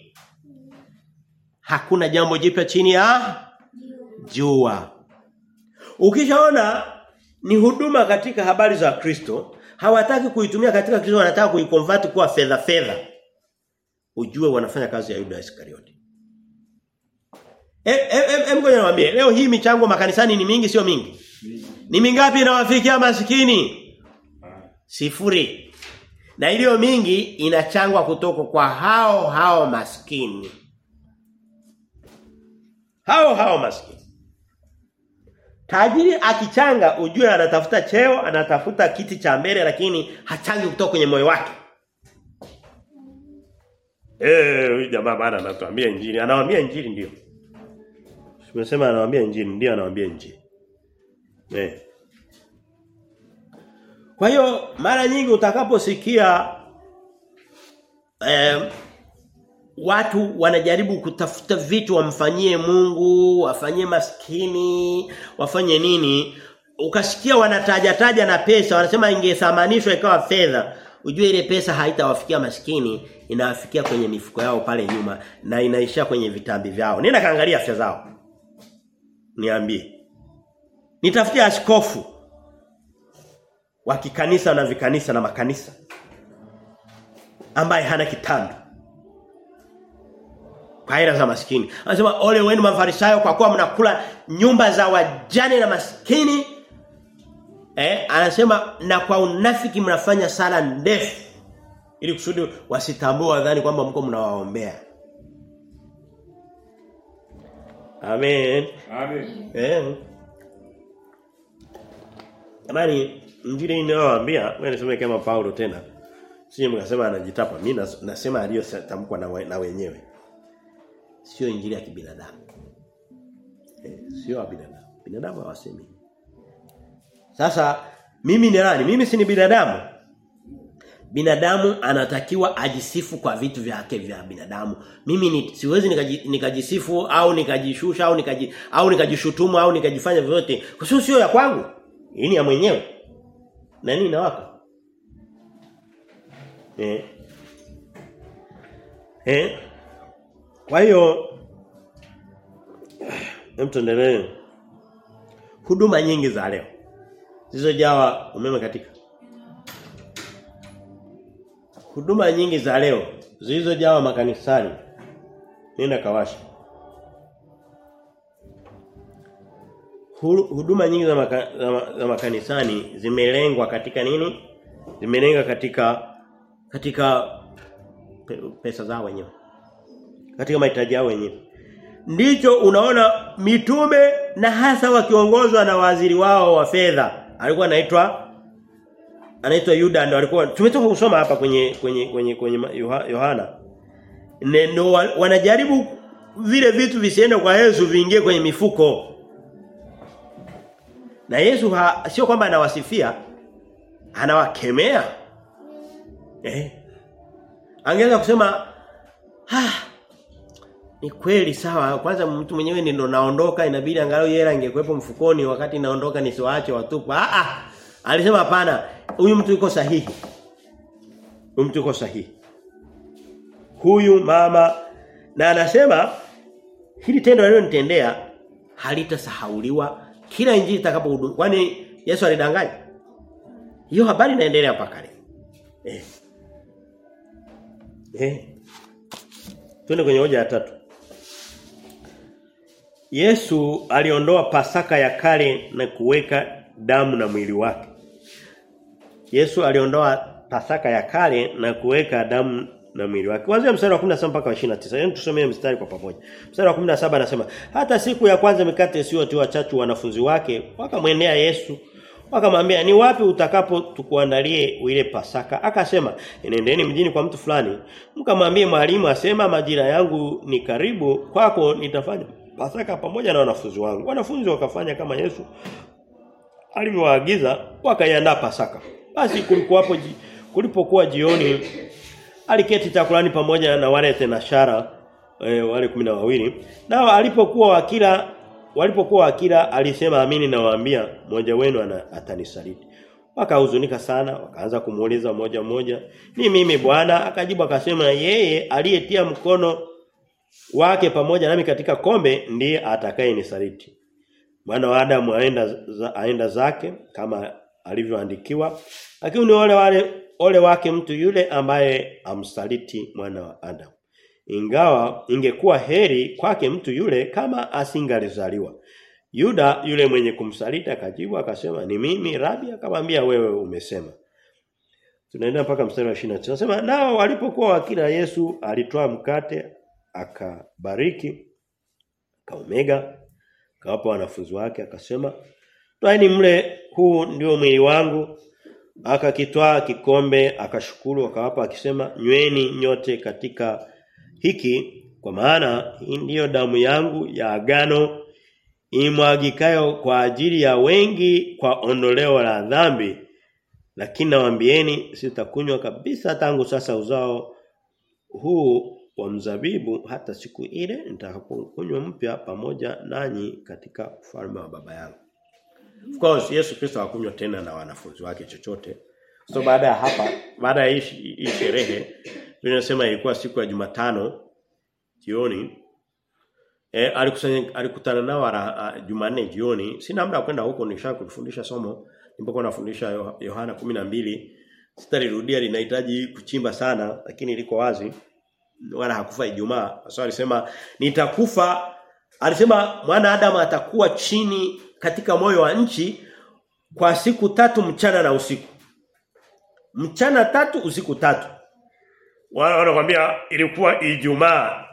Speaker 1: Hakuna jambo jipya chini ya jua. Ukishaona ni huduma katika habari za Kristo hawataki kuitumia katika Kristo wanataka kuiconvert kuwa fedha fedha. Ujue wanafanya kazi ya Yuda Iskarioti Em ngoja niwaambie leo hii michango makanisani ni mingi sio mingi. Ni mingapi inawafikia masikini? Sifuri. Na iliyo mingi inachangwa kutoka kwa hao hao maskini. Hao hao maskini. Tajiri akichanga ujue anatafuta cheo, anatafuta kiti cha mbele lakini hachangi kutoka kwenye moyo wake. Eh, huyu jamaa bana anatuambia injili. Anawaambia injili ndio. Tumesema anawaambia injili, ndio anawaambia injili. Eh. Kwa hiyo mara nyingi utakaposikia eh, watu wanajaribu kutafuta vitu wamfanyie Mungu, wafanyie maskini, wafanye nini? Ukasikia wanataja taja na pesa, wanasema ingethamanishwa ikawa fedha. ujue ile pesa haitawafikia maskini inawafikia kwenye mifuko yao pale nyuma na inaishia kwenye vitambi vyao nenda kaangalia afya zao niambie Nitafutia askofu wa kikanisa na vikanisa na makanisa ambaye hana kitambi kwa hela za maskini. Anasema ole wenu mafarisayo kwa kuwa mnakula nyumba za wajane na maskini. Eh, anasema na kwa unafiki mnafanya sala ndefu ili kusudi wasitambue wadhani kwamba mko mnawaombea. Amen.
Speaker 2: Amen.
Speaker 1: Eh. Jamani, mjini inayowaambia, wewe nisome kama Paulo tena. Sije mkasema anajitapa. Mimi nas- nasema aliyotamkwa na, we- na wenyewe. Sio injili ya kibinadamu. Eh, sio ya binadamu. Binadamu hawasemi. Sasa mimi ni nani? Mimi si ni binadamu. Binadamu anatakiwa ajisifu kwa vitu vyake vya binadamu. Mimi ni, siwezi nikaji, nikajisifu au nikajishusha au nikaji au nikajishutumu au nikajifanya vyovyote. Kwa sababu sio ya kwangu. Hii ni ya mwenyewe. Na nini nawaka? Eh. Eh. Kwa hiyo hem tuendelee. Huduma nyingi za leo zilizojawa umeme katika huduma nyingi za leo zilizojawa makanisani. Nenda kawasha huduma nyingi za, maka, za, za makanisani zimelengwa katika nini? Zimelenga katika katika pe, pesa zao wenyewe. Katika mahitaji yao wenyewe. Ndicho unaona mitume na hasa wakiongozwa na waziri wao wa fedha. Alikuwa anaitwa anaitwa Yuda ndo alikuwa tumetoka kusoma hapa kwenye kwenye kwenye kwenye Yohana. Neno wanajaribu vile vitu visiende kwa Yesu viingie kwenye mifuko. Na Yesu ha, sio kwamba anawasifia anawakemea. Eh? Angeweza kusema ah ni kweli sawa. Kwanza mtu mwenyewe ndio naondoka inabidi angalau yeye angekuepo mfukoni wakati naondoka nisiwaache watupu. Ah ah. Alisema hapana huyu mtu yuko sahihi? Huyu mtu yuko sahihi? Huyu mama na anasema hili tendo alilonitendea halitasahauliwa kila injili itakapohudumu. Kwani Yesu alidanganya? Hiyo habari inaendelea mpaka leo. Eh. Eh. Twende kwenye hoja ya tatu. Yesu aliondoa pasaka ya kale na kuweka damu na mwili wake. Yesu aliondoa pasaka ya kale na kuweka damu na mwili wake. Kuanzia mstari wa 17 mpaka wa 29. Yaani tusomee mstari kwa pamoja. Mstari wa 17 anasema, "Hata siku ya kwanza mikate isiyotiwa chachu wanafunzi wake wakamwendea Yesu Wakamwambia ni wapi utakapo tukuandalie ile pasaka? Akasema nendeni mjini kwa mtu fulani. Mkamwambie mwalimu asema majira yangu ni karibu kwako nitafanya pasaka pamoja na wanafunzi wangu. Wanafunzi wakafanya kama Yesu alivyowaagiza wakaiandaa pasaka. Basi kulikuwa hapo kulipokuwa jioni aliketi chakulani pamoja na wale tenashara e, wale kumi na wawili. Nao alipokuwa wakila walipokuwa wakila alisema amini nawaambia mmoja wenu atanisaliti. Wakahuzunika sana wakaanza kumuuliza moja moja ni mimi bwana? Akajibu akasema yeye aliyetia mkono wake pamoja nami katika kombe ndiye atakaye nisaliti. Mwana wa Adamu aenda aenda zake kama alivyoandikiwa. Lakini ni ole wale ole wake mtu yule ambaye amsaliti mwana wa Adamu. Ingawa ingekuwa heri kwake mtu yule kama asingalizaliwa. Yuda yule mwenye kumsaliti akajibu akasema ni mimi rabi akamwambia wewe umesema. Tunaenda mpaka mstari wa 29. Anasema nao walipokuwa wakila Yesu alitoa mkate akabariki akaumega akawapa wanafunzi wake akasema twaeni mle huu ndio mwili wangu akakitwaa kikombe akashukuru akawapa akisema nyweni nyote katika hiki kwa maana hii ndiyo damu yangu ya agano imwagikayo kwa ajili ya wengi kwa ondoleo la dhambi lakini nawaambieni sitakunywa kabisa tangu sasa uzao huu wa mzabibu hata siku ile nitakapokunywa mpya pamoja nanyi katika ufalme wa baba yangu. Of course Yesu Kristo hakunywa tena na wanafunzi wake chochote. So baada ya hapa, baada ya hii sherehe, tunasema ilikuwa siku ya Jumatano jioni. Eh alikusanya alikutana nao Jumanne jioni. Sina muda kwenda huko nishakufundisha somo. Nilipokuwa nafundisha Yo- Yohana 12 sitalirudia linahitaji kuchimba sana lakini liko wazi wala hakufa Ijumaa. So alisema nitakufa alisema mwana Adamu atakuwa chini katika moyo wa nchi kwa siku tatu mchana na usiku. Mchana tatu usiku tatu. Wao wanakuambia ilikuwa Ijumaa.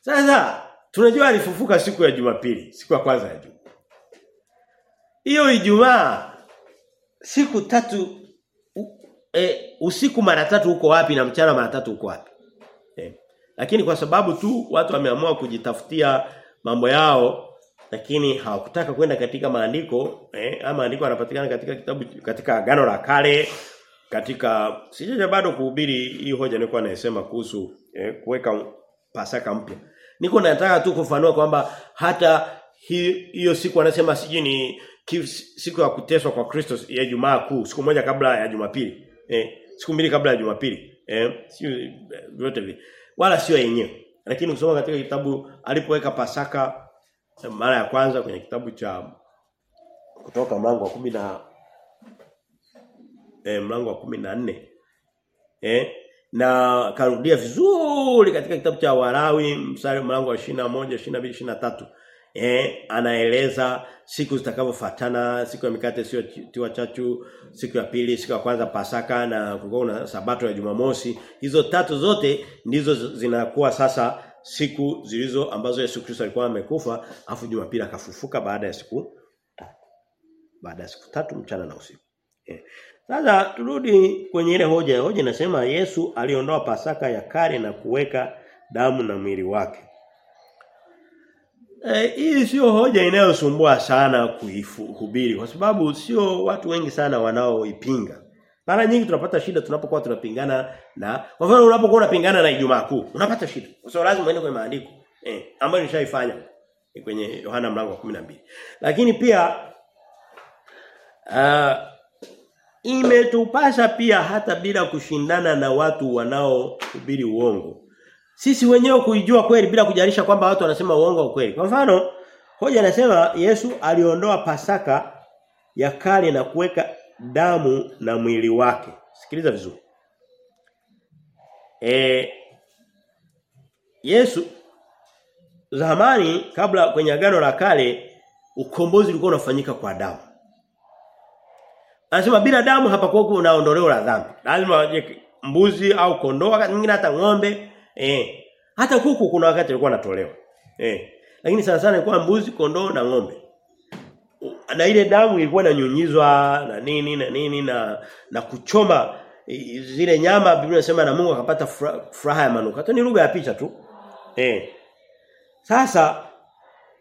Speaker 1: Sasa tunajua alifufuka siku ya Jumapili, siku ya kwanza ya juma. Hiyo Ijumaa siku tatu e, usiku mara tatu uko wapi na mchana mara tatu uko wapi? E. Lakini kwa sababu tu watu wameamua kujitafutia mambo yao lakini hawakutaka kwenda katika maandiko eh ama maandiko yanapatikana katika kitabu katika agano la kale katika sijaja bado kuhubiri hii hoja nilikuwa naisema kuhusu eh, kuweka pasaka mpya. Niko nataka tu kufanua kwamba hata hiyo siku anasema siji ni siku ya kuteswa kwa Kristo ya Jumaa kuu, siku moja kabla ya Jumapili. Eh, siku mbili kabla ya Jumapili. Eh, sio eh, vyote vile. Wala sio yenyewe. Lakini ukisoma katika kitabu alipoweka pasaka mara ya kwanza kwenye kitabu cha kutoka mlango wa kumi na eh, mlango wa kumi na nne eh na karudia vizuri katika kitabu cha warawi mstari mlango wa 21 22 23 eh anaeleza siku zitakavyofuatana siku ya mikate sio tiwa chachu siku ya pili siku ya kwanza pasaka na kulikuwa na sabato ya Jumamosi. Hizo tatu zote ndizo zinakuwa sasa siku zilizo ambazo Yesu Kristo alikuwa amekufa afu Jumapili akafufuka baada ya siku tatu baada ya siku tatu mchana na usiku eh. Sasa turudi kwenye ile hoja. Hoja inasema Yesu aliondoa pasaka ya kale na kuweka damu na mwili wake. Eh hii sio hoja inayosumbua sana kuihubiri kwa sababu sio watu wengi sana wanaoipinga. Mara nyingi tunapata shida tunapokuwa tunapingana na kwa mfano unapokuwa unapingana na Ijumaa Kuu, unapata shida. Kwa sababu lazima uende kwenye maandiko. Eh, ambayo nishaifanya kwenye Yohana mlango wa 12. Lakini pia uh, imetupasa pia hata bila kushindana na watu wanaohubiri uongo. Sisi wenyewe kuijua kweli bila kujarisha kwamba watu wanasema uongo au kweli. Kwa mfano, hoja anasema Yesu aliondoa pasaka ya kale na kuweka damu na mwili wake. Sikiliza vizuri. E, Yesu zamani kabla kwenye agano la kale ukombozi ulikuwa unafanyika kwa damu. Anasema bila damu hapakuwa kuna ondoleo la dhambi. Lazima mbuzi au kondoo wakati hata ng'ombe. Eh. Hata kuku kuna wakati ilikuwa natolewa. Eh. Lakini sana sana ilikuwa mbuzi, kondoo na ng'ombe. Na ile damu ilikuwa inanyunyizwa na nini na nini na na kuchoma zile nyama Biblia inasema na Mungu akapata furaha ya manukato. Ni lugha ya picha tu. Eh. Sasa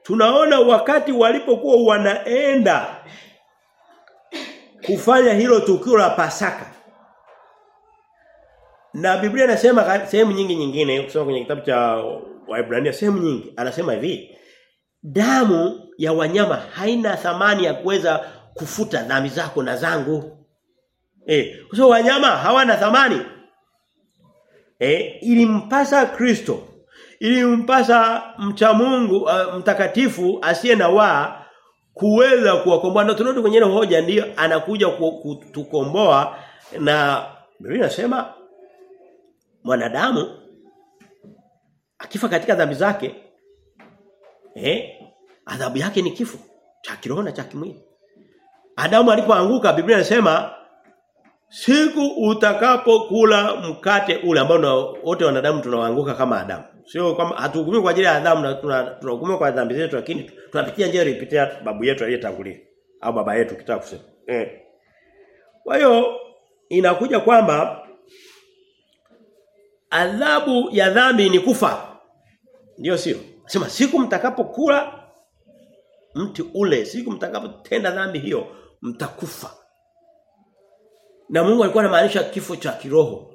Speaker 1: tunaona wakati walipokuwa wanaenda kufanya hilo tukio la Pasaka. Na Biblia inasema sehemu nyingi nyingine ukisoma kwenye kitabu cha Waebrania sehemu nyingi anasema hivi damu ya wanyama haina thamani ya kuweza kufuta dhambi zako na zangu. Eh, kwa so wanyama hawana thamani. Eh, ilimpasa Kristo ilimpasa mcha Mungu uh, mtakatifu asiye na waa kuweza kuwakomboa na tunarudi kwenye hoja ndiyo anakuja kutukomboa na Biblia inasema mwanadamu akifa katika dhambi zake eh? Adhabu yake ni kifo cha kiroho na cha kimwili. Adamu alipoanguka Biblia inasema siku utakapokula mkate ule ambao wote wanadamu tunaanguka kama Adamu. Sio kama hatuhukumiwi kwa ajili ya Adamu na tuna- tunahukumiwa kwa dhambi zetu lakini tunapitia njia ilipitia babu yetu aliyetangulia au baba yetu kitaka kusema. Eh. Kwa hiyo inakuja kwamba adhabu ya dhambi ni kufa. Ndio sio? Sema siku mtakapokula mti ule, siku mtakapotenda dhambi hiyo, mtakufa. Na Mungu alikuwa anamaanisha kifo cha kiroho.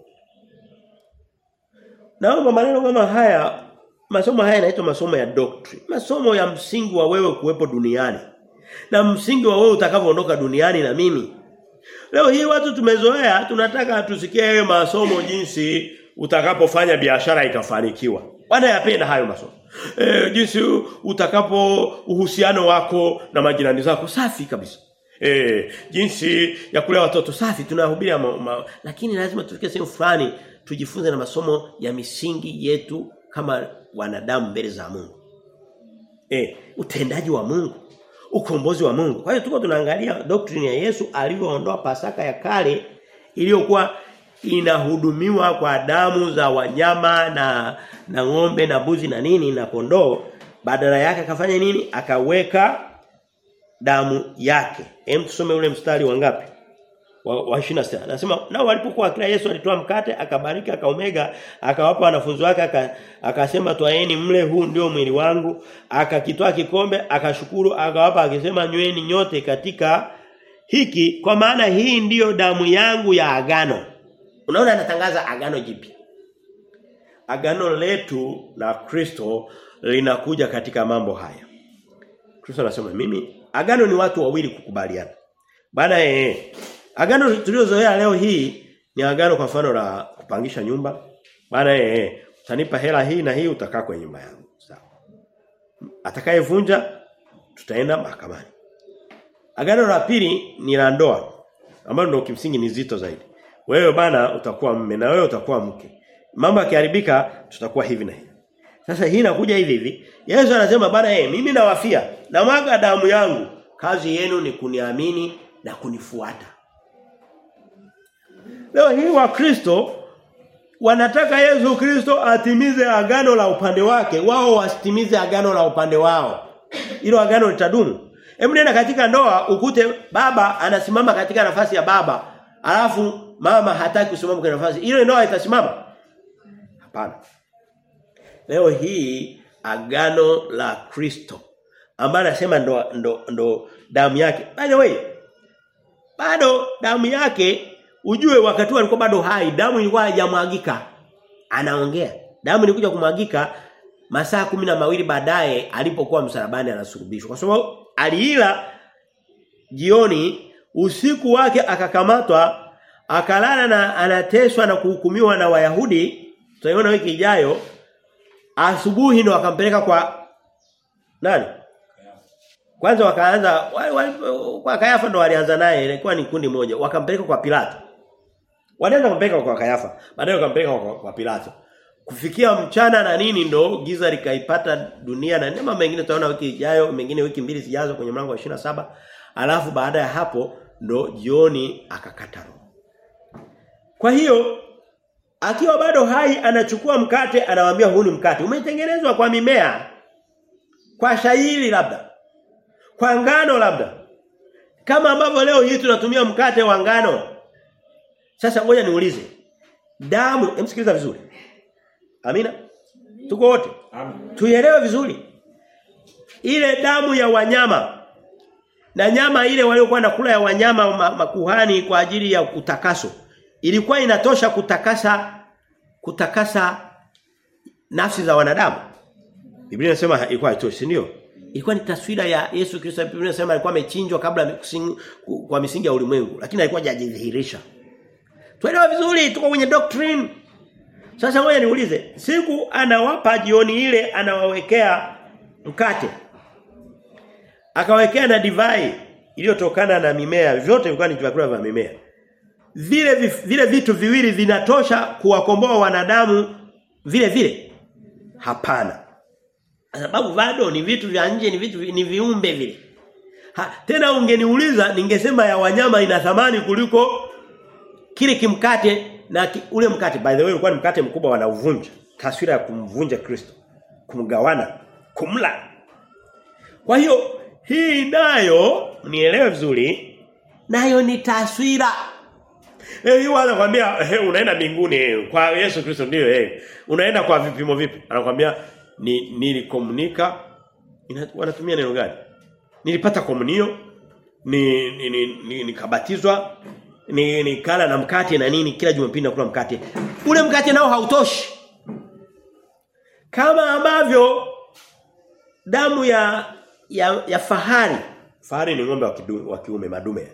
Speaker 1: Naomba maneno kama haya masomo haya yanaitwa masomo ya doctrine. Masomo ya msingi wa wewe kuwepo duniani. Na msingi wa wewe utakavyoondoka duniani na mimi. Leo hii watu tumezoea tunataka tusikie masomo jinsi utakapofanya biashara ikafanikiwa. Wanayapenda hayo masomo. E, jinsi utakapo uhusiano wako na majirani zako safi kabisa. E, jinsi ya kulea watoto safi tunahubiri lakini lazima tufike sehemu fulani tujifunze na masomo ya misingi yetu kama wanadamu mbele za Mungu. E, utendaji wa Mungu, ukombozi wa Mungu. Kwa hiyo tuko tunaangalia doctrine ya Yesu alivyoondoa Pasaka ya kale iliyokuwa inahudumiwa kwa damu za wanyama na na ng'ombe na mbuzi na nini na kondoo badala yake akafanya nini? Akaweka damu yake. Hem tusome ule mstari wa ngapi? Wa, wa 26 anasema na walipokuwa kila Yesu alitoa mkate akabariki akaomega akawapa wanafunzi wake akasema twaeni mle huu ndio mwili wangu. Akakitoa kikombe akashukuru akawapa akisema nyweni nyote katika hiki kwa maana hii ndiyo damu yangu ya agano Unaona anatangaza agano jipya. Agano letu la Kristo linakuja katika mambo haya. Kristo anasema mimi agano ni watu wawili kukubaliana. Bana eh agano tuliozoea leo hii ni agano kwa mfano la kupangisha nyumba. Bana eh utanipa hela hii na hii utakaa kwa nyumba yangu. Sawa. Atakayevunja tutaenda mahakamani. Agano la pili ni la ndoa ambalo ndio kimsingi ni zito zaidi. Wewe bana utakuwa mme na wewe utakuwa mke. Mambo yakiharibika tutakuwa hivi na hivi. Sasa hii inakuja hivi hivi. Yesu anasema bana eh mimi nawafia na mwaga damu yangu. Kazi yenu ni kuniamini na kunifuata. Leo hii wa Kristo wanataka Yesu Kristo atimize agano la upande wake, wao wasitimize agano la upande wao. Hilo agano litadumu. Hebu nenda katika ndoa ukute baba anasimama katika nafasi ya baba, alafu mama hataki kusimama kwenye nafasi. Ile ndoa itasimama? Hapana. Leo hii agano la Kristo ambaye anasema ndo, ndo ndo damu yake. By the way, bado damu yake ujue wakati huo alikuwa bado hai, damu ilikuwa haijamwagika. Anaongea. Damu ilikuja kumwagika masaa kumi na mawili baadaye alipokuwa msalabani anasulubishwa. Kwa sababu aliila jioni usiku wake akakamatwa akalala na anateswa na kuhukumiwa na Wayahudi tutaiona wiki ijayo. Asubuhi ndo akampeleka kwa nani? Kwanza wakaanza kwa Kayafa ndo walianza naye ilikuwa ni kundi moja. Wakampeleka kwa Pilato. Walianza kumpeleka kwa Kayafa baadaye wakampeleka kwa, kwa Pilato. Kufikia mchana na nini ndo giza likaipata dunia na nema mengine tutaona wiki ijayo mengine wiki mbili zijazo kwenye mlango wa 27 alafu baada ya hapo ndo jioni akakata roho kwa hiyo akiwa bado hai anachukua mkate anawaambia huu ni mkate. Umetengenezwa kwa mimea. Kwa shairi labda. Kwa ngano labda. Kama ambavyo leo hii tunatumia mkate wa ngano. Sasa ngoja niulize. Damu, emsikiliza vizuri. Amina. Tuko wote. Tuielewe vizuri. Ile damu ya wanyama na nyama ile waliokuwa nakula ya wanyama makuhani kwa ajili ya utakaso ilikuwa inatosha kutakasa kutakasa nafsi za wanadamu. Biblia inasema ilikuwa haitoshi, ndio? Ilikuwa ni taswira ya Yesu Kristo. Biblia inasema alikuwa amechinjwa kabla kwa misingi ya ulimwengu, lakini alikuwa hajajidhihirisha. Tuelewa vizuri, tuko kwenye doctrine. Sasa ngoja niulize, siku anawapa jioni ile anawawekea mkate. Akawekea na divai iliyotokana na mimea, vyote vilikuwa ni vyakula vya mimea vile vile vitu viwili vinatosha kuwakomboa wanadamu vile vile? Hapana. Sababu bado ni vitu vya nje ni vitu ni viumbe vile. Ha, tena ungeniuliza ningesema ya wanyama ina thamani kuliko kile kimkate na ki, ule mkate. By the way ulikuwa ni mkate mkubwa wanauvunja. Taswira ya kumvunja Kristo kumgawana kumla. Kwa hiyo hii nayo nielewe vizuri nayo ni taswira Eh yule anakuambia eh, unaenda mbinguni kwa Yesu Kristo ndio eh. Unaenda kwa vipimo vipi? Anakuambia ni nilikomunika wanatumia neno gani? Nilipata komunio ni ni, ni, ni nikabatizwa ni kala na mkate na nini kila Jumapili nakula mkate. Ule mkate nao hautoshi. Kama ambavyo damu ya ya, ya fahari, fahari ni ng'ombe wa kiume madume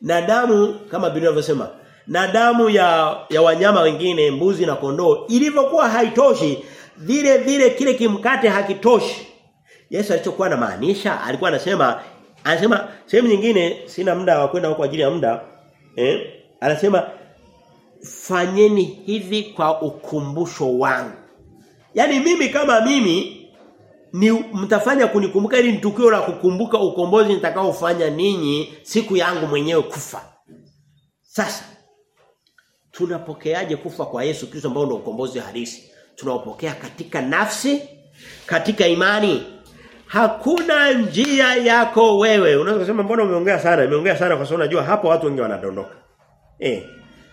Speaker 1: na damu kama Biblia inavyosema na damu ya ya wanyama wengine mbuzi na kondoo ilivyokuwa haitoshi vile vile kile kimkate hakitoshi Yesu alichokuwa anamaanisha alikuwa anasema anasema sehemu nyingine sina muda wa kwenda kwa ajili ya muda eh anasema fanyeni hivi kwa ukumbusho wangu Yaani mimi kama mimi ni mtafanya kunikumbuka ili nitukio la kukumbuka ukombozi nitakaofanya ninyi siku yangu mwenyewe kufa. Sasa tunapokeaje kufa kwa Yesu Kristo ambao ndio ukombozi halisi? Tunaopokea katika nafsi, katika imani. Hakuna njia yako wewe. Unaweza kusema mbona umeongea sana? Umeongea sana kwa sababu unajua hapo watu wengi wanadondoka. Eh.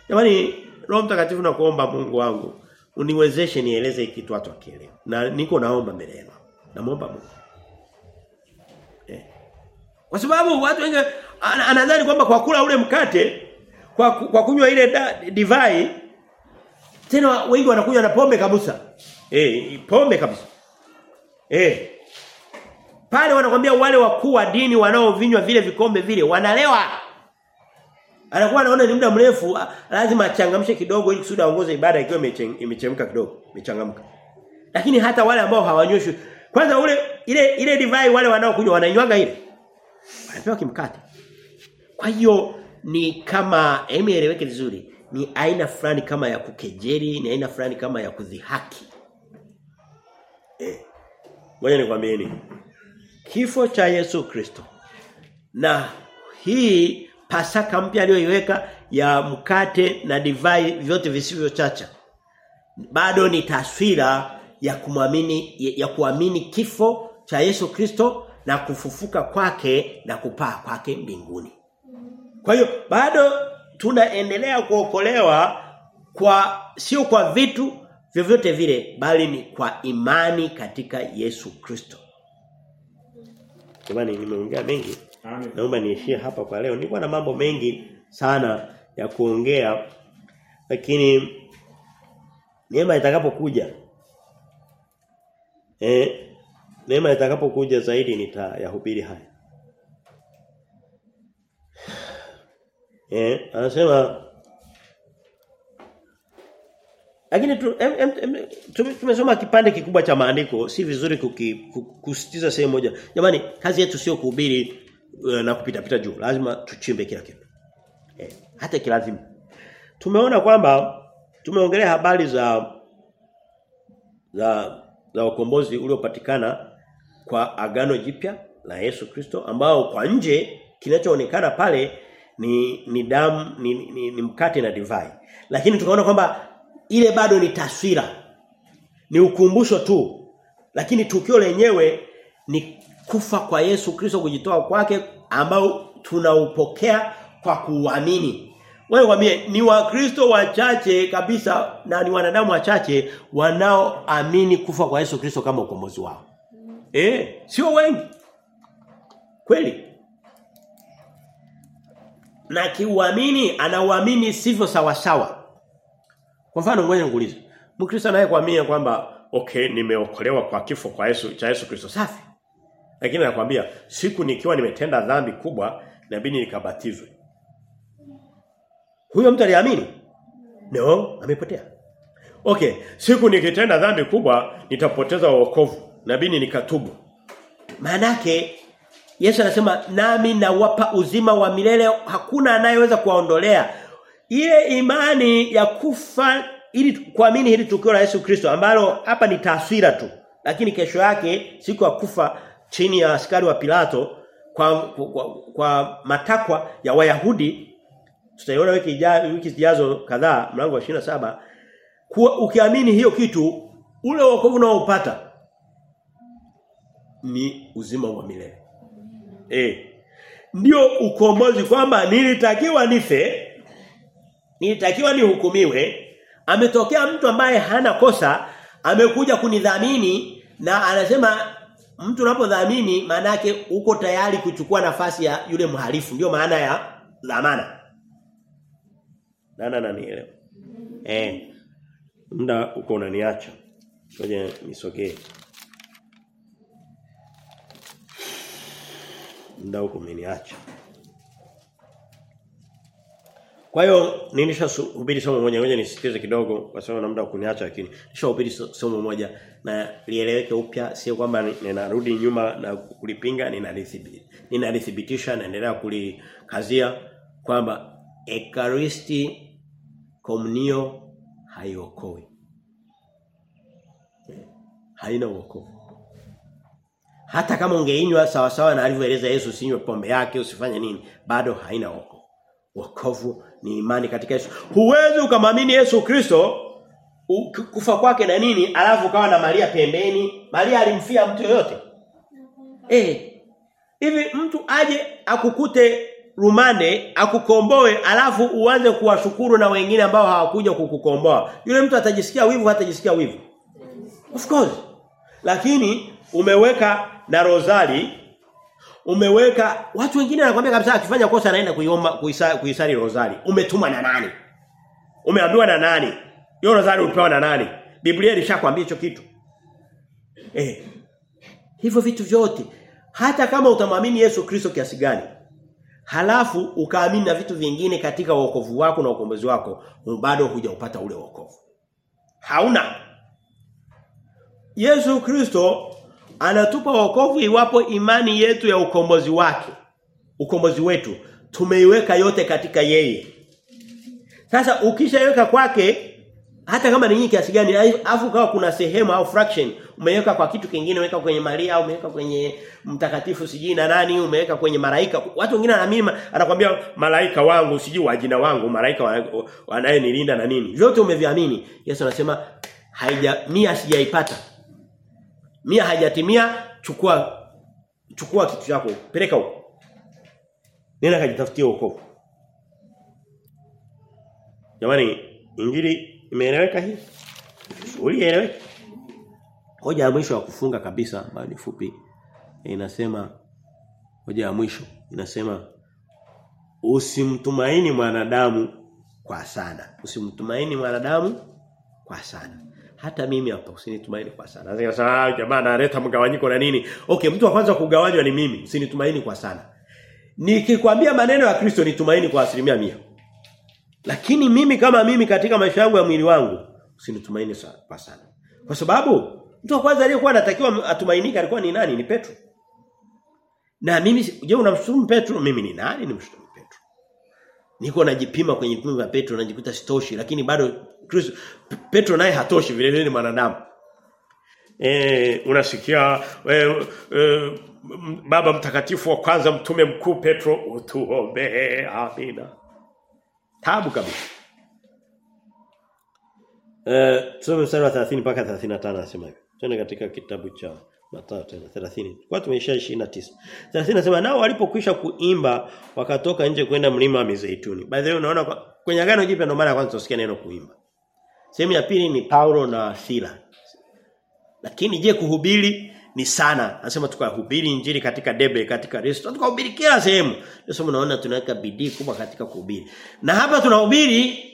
Speaker 1: Jamani Roho Mtakatifu na kuomba Mungu wangu uniwezeshe nieleze hiki kitu watu wakielewa. Na niko naomba mbele yenu. Namuomba Mungu. Eh. Kwa sababu watu wengi anadhani kwamba kwa kula ule mkate kwa kwa kunywa ile da, divai tena wengi wanakunywa na pombe kabisa. Eh, pombe kabisa. Eh. Pale wanakwambia wale wakuu wa dini wanaovinywa vile vikombe vile wanalewa. Anakuwa anaona ni muda mrefu lazima achangamshe kidogo ili kusudi aongoze ibada ikiwa imechemka kidogo, imechangamka. Lakini hata wale ambao hawanyoshwi kwanza ule ile ile divai wale wanaokunywa wanainywaga ile. Wanapewa kimkate. Kwa hiyo ni kama imeeleweke vizuri, ni aina fulani kama ya kukejeli, ni aina fulani kama ya kudhihaki. Eh. Ngoja nikwambieni. Kifo cha Yesu Kristo na hii pasaka mpya aliyoiweka ya mkate na divai vyote visivyochacha bado ni taswira ya kumwamini ya kuamini kifo cha Yesu Kristo na kufufuka kwake na kupaa kwake mbinguni. Kwa hiyo bado tunaendelea kuokolewa kwa sio kwa vitu vyovyote vile bali ni kwa imani katika Yesu Kristo. Jamani nimeongea mengi. Naomba niishie hapa kwa leo. Nilikuwa na mambo mengi sana ya kuongea lakini neema itakapokuja eh neema itakapokuja zaidi nitayahubiri haya. Eh anasema lakini tumesoma kipande kikubwa cha maandiko si vizuri kusitiza sehemu moja. Jamani kazi yetu sio kuhubiri uh, na kupita pita juu. Lazima tuchimbe kila kitu. Eh, hata kilazimu. Tumeona kwamba tumeongelea habari za za za ukombozi uliopatikana kwa agano jipya la Yesu Kristo ambao kwa nje kinachoonekana pale ni ni damu ni, ni, ni mkate na divai. Lakini tukaona kwamba ile bado ni taswira. Ni ukumbusho tu. Lakini tukio lenyewe ni kufa kwa Yesu Kristo kujitoa kwake ambao tunaupokea kwa kuamini. Wewe waambie ni wakristo wachache kabisa na ni wanadamu wachache wanaoamini kufa kwa Yesu Kristo kama ukombozi wao. Eh, sio wengi. Kweli. Na kiuamini anauamini sivyo sawa sawa. Kwa mfano ngoja nikuulize. Mkristo naye kuamini kwamba okay nimeokolewa kwa kifo kwa Yesu cha Yesu Kristo safi. Lakini anakuambia siku nikiwa nimetenda dhambi kubwa inabidi nikabatizwe. Huyo mtu aliamini? No, amepotea. Okay, siku nikitenda dhambi kubwa nitapoteza wokovu. Inabidi nikatubu. Maanake Yesu anasema nami nawapa uzima wa milele hakuna anayeweza kuwaondolea. Ile imani ya kufa ili kuamini hili tukio la Yesu Kristo ambalo hapa ni taswira tu. Lakini kesho yake siku ya kufa chini ya askari wa Pilato kwa, kwa, kwa matakwa ya Wayahudi tutaiona wiki ijayo wiki zijazo kadhaa mlango wa 27 kuwa ukiamini hiyo kitu ule wokovu unaopata ni uzima wa milele. Eh. Ndio ukombozi kwamba nilitakiwa nife nilitakiwa nihukumiwe. Ametokea mtu ambaye hana kosa amekuja kunidhamini na anasema mtu unapodhamini maana yake uko tayari kuchukua nafasi ya yule mhalifu. Ndio maana ya dhamana. Nana nani ile? eh. Muda uko unaniacha. Ngoja nisogee muda uko umeniacha Kwa hiyo nilishahubiri somo moja ngoja nisitize kidogo kwa sababu na muda kuniacha lakini nilishahubiri so- somo moja na lieleweke upya sio kwamba ninarudi nyuma na kulipinga ninalithibitisha ninalithibitisha naendelea kulikazia kwamba ekaristi komunio haiokoi. Haina wokovu hata kama ungeinywa sawa sawa na alivyoeleza Yesu usinywe pombe yake usifanye nini bado haina wokovu. Wokovu ni imani katika Yesu. Huwezi ukamwamini Yesu Kristo kufa kwake na nini alafu ukawa na Maria pembeni. Maria alimfia mtu yoyote? Eh hivi mtu aje akukute rumande akukomboe alafu uanze kuwashukuru na wengine ambao hawakuja kukukomboa? Yule mtu atajisikia wivu hatajisikia wivu. Of course. Lakini umeweka na rozari umeweka watu wengine wanakuambia kabisa akifanya kosa anaenda kuiomba kuisa, kuisali rozari. Umetuma na nani? Umeambiwa na nani? Hiyo rozari ulipewa na nani? Biblia ilishakwambia hicho kitu. Eh. Hivyo vitu vyote hata kama utamwamini Yesu Kristo kiasi gani halafu ukaamini na vitu vingine katika wokovu wako na ukombozi wako bado hujaupata ule wokovu. Hauna Yesu Kristo anatupa wokovu iwapo imani yetu ya ukombozi wake ukombozi wetu tumeiweka yote katika yeye. Sasa ukishaweka kwake hata kama ni nyingi kiasi gani afu kawa kuna sehemu au fraction umeweka kwa kitu kingine umeweka kwenye Maria au umeweka kwenye mtakatifu sijui na nani umeweka kwenye malaika. Watu wengine wanaamini anakuambia malaika wangu sijui wa jina wangu malaika wanayenilinda na nini. Vyote umeviamini. Yesu anasema haija mimi sijaipata mia hajatimia chukua chukua kitu chako peleka huko. Nenda kajitafutie wokovu jamani injili imeeleweka hii? Ulieleweka hoja ya mwisho ya kufunga kabisa ambayo ni fupi inasema hoja ya mwisho inasema usimtumaini mwanadamu kwa sana. Usimtumaini mwanadamu kwa sana hata mimi hapa usinitumaini kwa sana. Lazima sana jamaa analeta mgawanyiko na nini? Okay, mtu wa kwanza kugawanywa ni mimi, usinitumaini kwa sana. Nikikwambia maneno ya Kristo nitumaini kwa asilimia mia. Lakini mimi kama mimi katika maisha yangu ya mwili wangu usinitumaini kwa sana. Kwa sababu mtu wa kwanza aliyekuwa anatakiwa atumainika alikuwa ni nani? Ni Petro. Na mimi je, unamshutumu Petro? Mimi ni nani nimshutumu Petro? Niko najipima kwenye vipimo vya Petro najikuta sitoshi lakini bado Kristo Petro naye hatoshi vile vile ni mwanadamu. Eh unasikia e, e, baba mtakatifu wa kwanza mtume mkuu Petro utuombe amina. Tabu kabisa. Eh tusome mstari wa 30 mpaka 35 anasema hivi. Twende katika kitabu cha Mathayo tena 30. Kwa tumeisha 29. 30 nasema nao walipokwisha kuimba wakatoka nje kwenda mlima wa Mizeituni. By the way unaona kwenye agano jipya ndo mara ya kwanza tusikia neno kuimba. Sehemu ya pili ni Paulo na Sila. Lakini je kuhubiri ni sana. Anasema tukahubiri injili katika debe katika resto. Tukahubiri kila sehemu. Sasa mnaona tunaweka bidii kubwa katika kuhubiri. Na hapa tunahubiri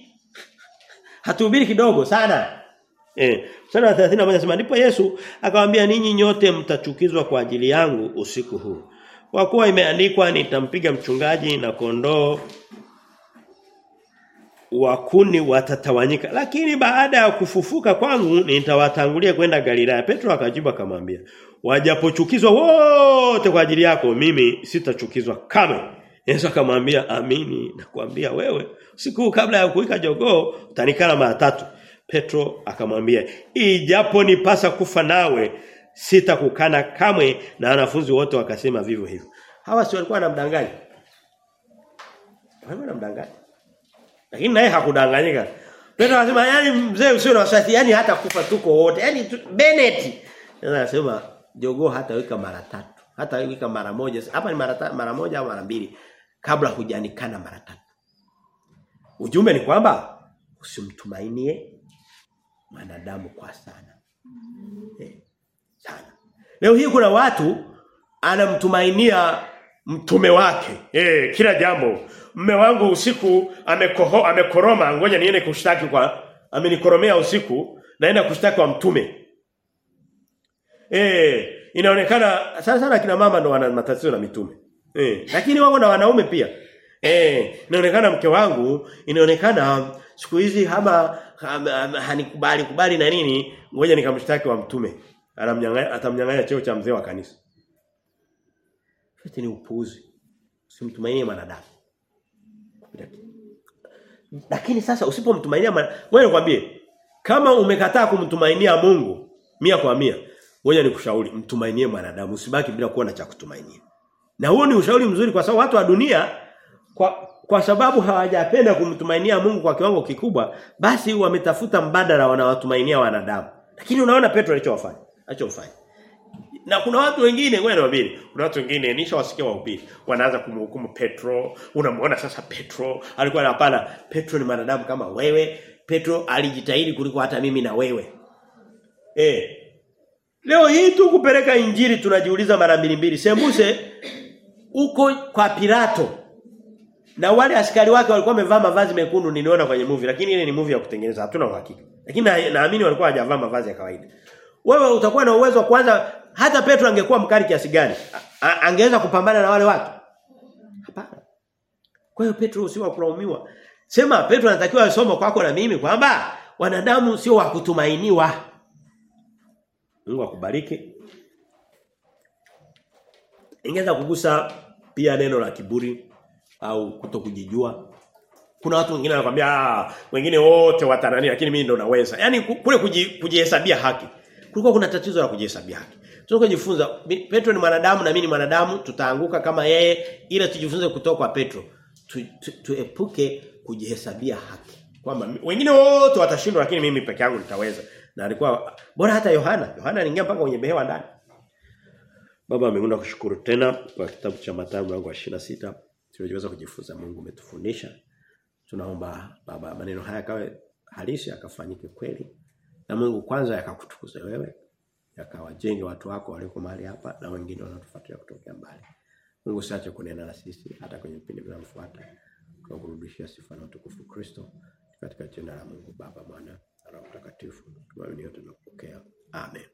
Speaker 1: hatuhubiri kidogo sana. Eh, sura ya 31 anasema ndipo Yesu akamwambia ninyi nyote mtachukizwa kwa ajili yangu usiku huu. Kwa kuwa imeandikwa nitampiga mchungaji na kondoo wakuni watatawanyika. Lakini baada ya kufufuka kwangu nitawatangulia kwenda Galilaya. Petro akajibu akamwambia wajapochukizwa wote kwa ajili yako mimi sitachukizwa kamwe. Yesu akamwambia amini nakwambia wewe siku kabla ya kuika jogoo utanikana mara tatu. Petro akamwambia ijapo nipasa kufa nawe sitakukana kamwe. Na wanafunzi wote wakasema vivyo hivyo. Hawa si walikuwa wanamdanganya? Wanamdanganya lakini naye hakudanganyika. Petro anasema yani mzee usio na wasiwasi yani hata kufa tuko wote. Yani tu, Bennett. Anasema jogoo hata weka mara tatu. Hata weka mara moja. Hapa ni mara mara moja au mara mbili kabla hujanikana mara tatu. Ujumbe ni kwamba usimtumainie mwanadamu kwa sana. Eh, sana. Leo hii kuna watu anamtumainia mtume wake. Eh, kila jambo. Mme wangu usiku amekoho amekoroma ngoja niende kushtaki kwa amenikoromea usiku naenda kushtaki kwa mtume. Eh, inaonekana sana sana kina mama ndo wana matatizo na mitume. Eh, lakini wako na wanaume pia. Eh, inaonekana mke wangu inaonekana siku hizi hama, hama, hama hanikubali kubali na nini, ngoja nikamshtaki wa mtume. Anamnyang'anya atamnyang'anya cheo cha mzee wa kanisa. Yote ni upuuzi. Usimtumainie mwanadamu. Lakini sasa usipomtumainia wewe nikwambie kama umekataa kumtumainia Mungu mia kwa mia ngoja nikushauri mtumainie mwanadamu usibaki bila kuwa na cha kutumainia. Na huo ni ushauri mzuri kwa sababu watu wa dunia kwa kwa sababu hawajapenda kumtumainia Mungu kwa kiwango kikubwa basi wametafuta mbadala wanawatumainia wanadamu. Lakini unaona Petro alichofanya. Alichofanya. Na kuna watu wengine wewe niwaambie, kuna watu wengine nishawasikia wahubiri wanaanza kumhukumu Petro, Unamwona sasa Petro alikuwa hapana, Petro ni mwanadamu kama wewe, Petro alijitahidi kuliko hata mimi na wewe. Eh. Leo hii tu kupeleka injili tunajiuliza mara mbili mbili. Sembuse uko kwa Pilato. Na wale askari wake walikuwa wamevaa mavazi mekundu niliona kwenye movie lakini ile ni movie ya kutengeneza hatuna uhakika. Lakini naamini na walikuwa hawajavaa mavazi ya kawaida. Wewe utakuwa na uwezo wa kwanza hata Petro angekuwa mkali kiasi gani? Angeweza kupambana na wale watu? Hapana. Kwa hiyo Petro usiwa kulaumiwa. Sema Petro anatakiwa asome kwako na mimi kwamba wanadamu sio wa kutumainiwa. Mungu akubariki. Ingeweza kugusa pia neno la kiburi au kutokujijua. Kuna watu wengine wanakuambia ah wengine wote watanani lakini mimi ndo naweza. Yaani kule kujihesabia haki. Kulikuwa kuna tatizo la kujihesabia haki. Tunakojifunza Petro ni mwanadamu na mimi ni mwanadamu tutaanguka kama yeye ila tujifunze kutoka kwa Petro. Tuepuke tu, tu kujihesabia haki. Kwamba wengine wote watashindwa lakini mimi peke yangu nitaweza. Na alikuwa bora hata Yohana. Yohana aliingia mpaka kwenye behewa ndani. Baba ameunda kushukuru tena kwa kitabu cha Mathayo mlango wa 26. Tuliweza kujifunza Mungu umetufundisha. Tunaomba baba maneno haya kawe halisi akafanyike kweli. Na Mungu kwanza yakakutukuza wewe. Yakawajenge watu wako walioko mahali hapa na wengine wanatufuatia kutoka mbali. Mungu siache kunena na sisi hata kwenye vipindi vinavyofuata. Tunakurudishia sifa na utukufu Kristo katika jina la Mungu Baba, Mwana na Roho Mtakatifu. Tumaini yote tunapokea. Amen.